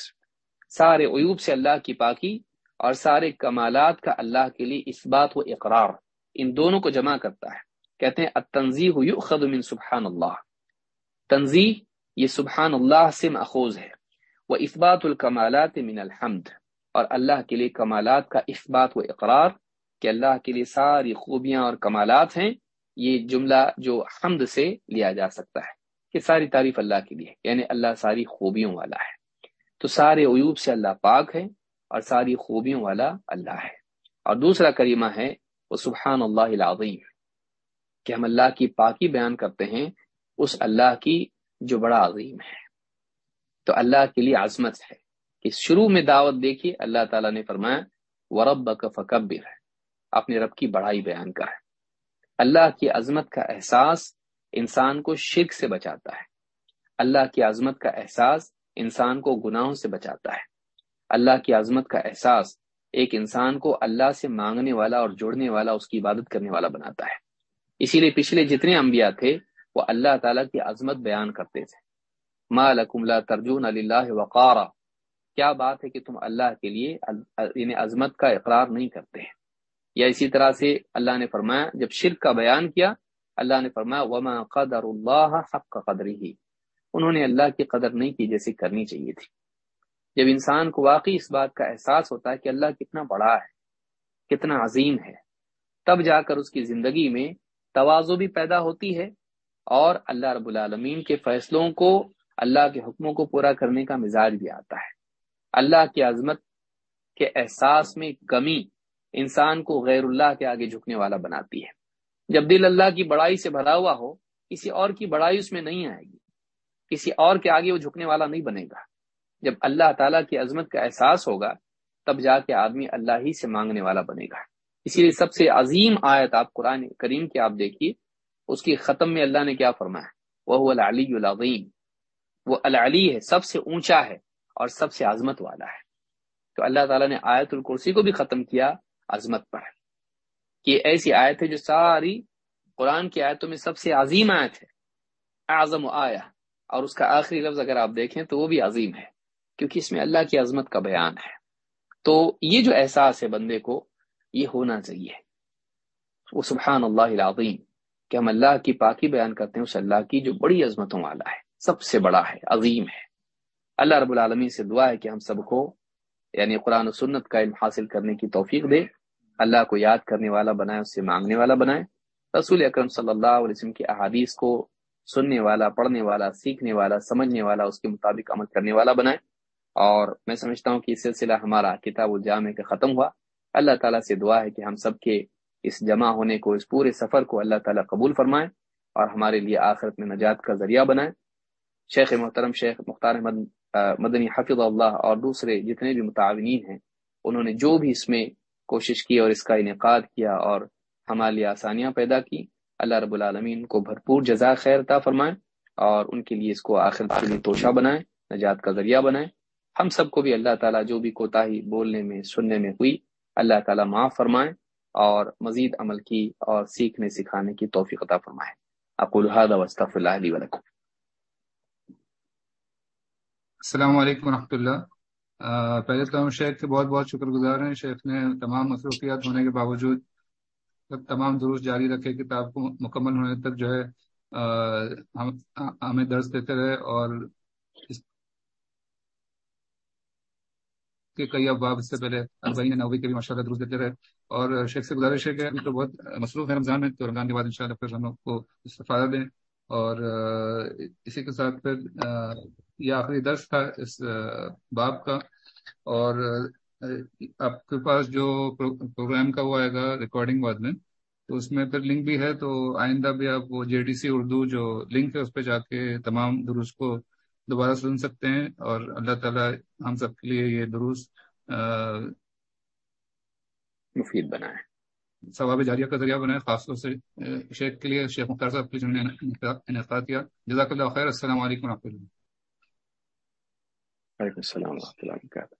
سارے عیوب سے اللہ کی پاکی اور سارے کمالات کا اللہ کے لیے اثبات و اقرار ان دونوں کو جمع کرتا ہے۔ کہتے ہیں، التنزیح یؤخذ من سبحان اللہ۔ تنزیح، یہ سبحان اللہ سے ماخوذ ہے۔ وہ اثبات الکمالات من الحمد۔ اور اللہ کے لیے کمالات کا اثبات و اقرار کہ اللہ کے لیے ساری خوبیاں اور کمالات ہیں، یہ جملہ جو حمد سے لیا جا سکتا ہے۔ کہ ساری تعریف اللہ کے لیے یعنی اللہ ساری خوبیوں والا ہے۔ تو سارے عیوب سے اللہ پاک ہے۔ اور ساری خوبیوں والا اللہ ہے۔ اور دوسرا کریمہ ہے، وہ سبحان اللہ العظیم، کہ ہم اللہ کی پاکی بیان کرتے ہیں، اس اللہ کی جو بڑا عظیم ہے۔ تو اللہ کے لیے عظمت ہے کہ شروع میں دعوت دیکھیے، اللہ تعالیٰ نے فرمایا ورب کا فکبر ہے اپنے رب کی بڑائی بیان کر۔ اللہ کی عظمت کا احساس انسان کو شرک سے بچاتا ہے۔ اللہ کی عظمت کا احساس انسان کو گناہوں سے بچاتا ہے۔ اللہ کی عظمت کا احساس ایک انسان کو اللہ سے مانگنے والا اور جوڑنے والا اس کی عبادت کرنے والا بناتا ہے۔ اسی لیے پچھلے جتنے انبیاء تھے، وہ اللہ تعالیٰ کی عظمت بیان کرتے تھے۔ ما لکم لا ترجون اللہ وقارا۔ کیا بات ہے کہ تم اللہ کے لیے یعنی عظمت کا اقرار نہیں کرتے ہیں؟ یا اسی طرح سے اللہ نے فرمایا، جب شرک کا بیان کیا، اللہ نے فرمایا، وما قدر اللہ حق قدر ہی انہوں نے اللہ کی قدر نہیں کی جیسے کرنی چاہیے تھی۔ جب انسان کو واقعی اس بات کا احساس ہوتا ہے کہ اللہ کتنا بڑا ہے، کتنا عظیم ہے، تب جا کر اس کی زندگی میں توازو بھی پیدا ہوتی ہے اور اللہ رب العالمین کے فیصلوں کو، اللہ کے حکموں کو پورا کرنے کا مزاج بھی آتا ہے۔ اللہ کی عظمت کے احساس میں کمی انسان کو غیر اللہ کے آگے جھکنے والا بناتی ہے۔ جب دل اللہ کی بڑائی سے بھرا ہوا ہو، کسی اور کی بڑائی اس میں نہیں آئے گی، کسی اور کے آگے وہ جھکنے والا نہیں بنے گا۔ جب اللہ تعالیٰ کی عظمت کا احساس ہوگا، تب جا کے آدمی اللہ ہی سے مانگنے والا بنے گا۔ اسی لیے سب سے عظیم آیت آپ قرآن کریم کی آپ دیکھیے، اس کی ختم میں اللہ نے کیا فرمایا؟ وہ العلی العظیم وہ العلی ہے، سب سے اونچا ہے اور سب سے عظمت والا ہے۔ تو اللہ تعالیٰ نے آیت الکرسی کو بھی ختم کیا عظمت پر۔ کہ ایسی آیت ہے جو ساری قرآن کی آیتوں میں سب سے عظیم آیت ہے، اعظم آیا اور اس کا آخری لفظ اگر آپ دیکھیں تو وہ بھی عظیم ہے۔ کیونکہ اس میں اللہ کی عظمت کا بیان ہے۔ تو یہ جو احساس ہے بندے کو، یہ ہونا چاہیے۔ وہ سبحان اللہ العظیم، کہ ہم اللہ کی پاکی بیان کرتے ہیں، اس اللہ کی جو بڑی عظمتوں والا ہے، سب سے بڑا ہے، عظیم ہے۔ اللہ رب العالمین سے دعا ہے کہ ہم سب کو یعنی قرآن و سنت کا علم حاصل کرنے کی توفیق دے۔ اللہ کو یاد کرنے والا بنائے، اس سے مانگنے والا بنائے۔ رسول اکرم صلی اللہ علیہ وسلم کی احادیث کو سننے والا، پڑھنے والا، سیکھنے والا، سمجھنے والا، اس کے مطابق عمل کرنے والا بنائے۔ اور میں سمجھتا ہوں کہ یہ سلسلہ ہمارا کتاب الجامع کا ختم ہوا۔ اللہ تعالیٰ سے دعا ہے کہ ہم سب کے اس جمع ہونے کو، اس پورے سفر کو اللہ تعالیٰ قبول فرمائے اور ہمارے لیے آخرت میں نجات کا ذریعہ بنائے۔ شیخ محترم شیخ مختار احمد مدنی حفظ اللہ اور دوسرے جتنے بھی متعاونین ہیں، انہوں نے جو بھی اس میں کوشش کی اور اس کا انعقاد کیا اور ہمارے لیے آسانیاں پیدا کی، اللہ رب العالمین کو بھرپور جزا خیر تا فرمائیں اور ان کے لیے اس کو آخر کے لیے توشہ بنائیں نجات کا ذریعہ بنائیں ہم سب کو بھی اللہ تعالیٰ جو بھی کوتاہی بولنے میں، سننے میں ہوئی، اللہ تعالیٰ معاف فرمائیں اور مزید عمل کی اور سیکھنے، سکھانے کی توفیق عطا فرمائے۔ اقول هذا واستغفر الله لي ولكم. السلام علیکم ورحمۃ اللہ۔ پہلے تو ہم شیخ کے بہت بہت شکر گزار ہیں۔ شیخ نے تمام مصروفیات ہونے کے باوجود تمام درست جاری رکھے، کتاب کو مکمل ہونے تک جو ہے ہمیں درس دیتے رہے اور کے کئی اباب اس سے پہلے اربعین نوی کے بھی ماشاء اللہ درست دیتے رہے اور شیخ سے گزارش ہے کہ ابھی تو بہت مصروف ہے رمضان میں، تو رمضان کے بعد ان شاء اللہ پھر ہم لوگ کو استفادہ دیں اور اسی کے ساتھ پھر یہ آخری درس تھا اس باب کا اور آپ کے پاس جو پروگرام کا وہ آئے گا ریکارڈنگ بعد میں، تو اس میں پھر لنک بھی ہے تو آئندہ بھی آپ وہ جے ڈی سی اردو جو لنک ہے اس پہ جا کے تمام درست کو دوبارہ سن سکتے ہیں اور اللہ تعالیٰ ہم سب کے لیے یہ درست مفید بنائے۔ ثواب جاریہ کا ذریعہ بنائے خاص طور سے شیخ کے لیے شیخ مختار صاحب کے جنہوں نے انعقاد کیا۔ جزاک اللہ خیر السلام علیکم و رحمۃ اللہ۔ وعلیکم السلام و رحمۃ اللہ وبرکاتہ۔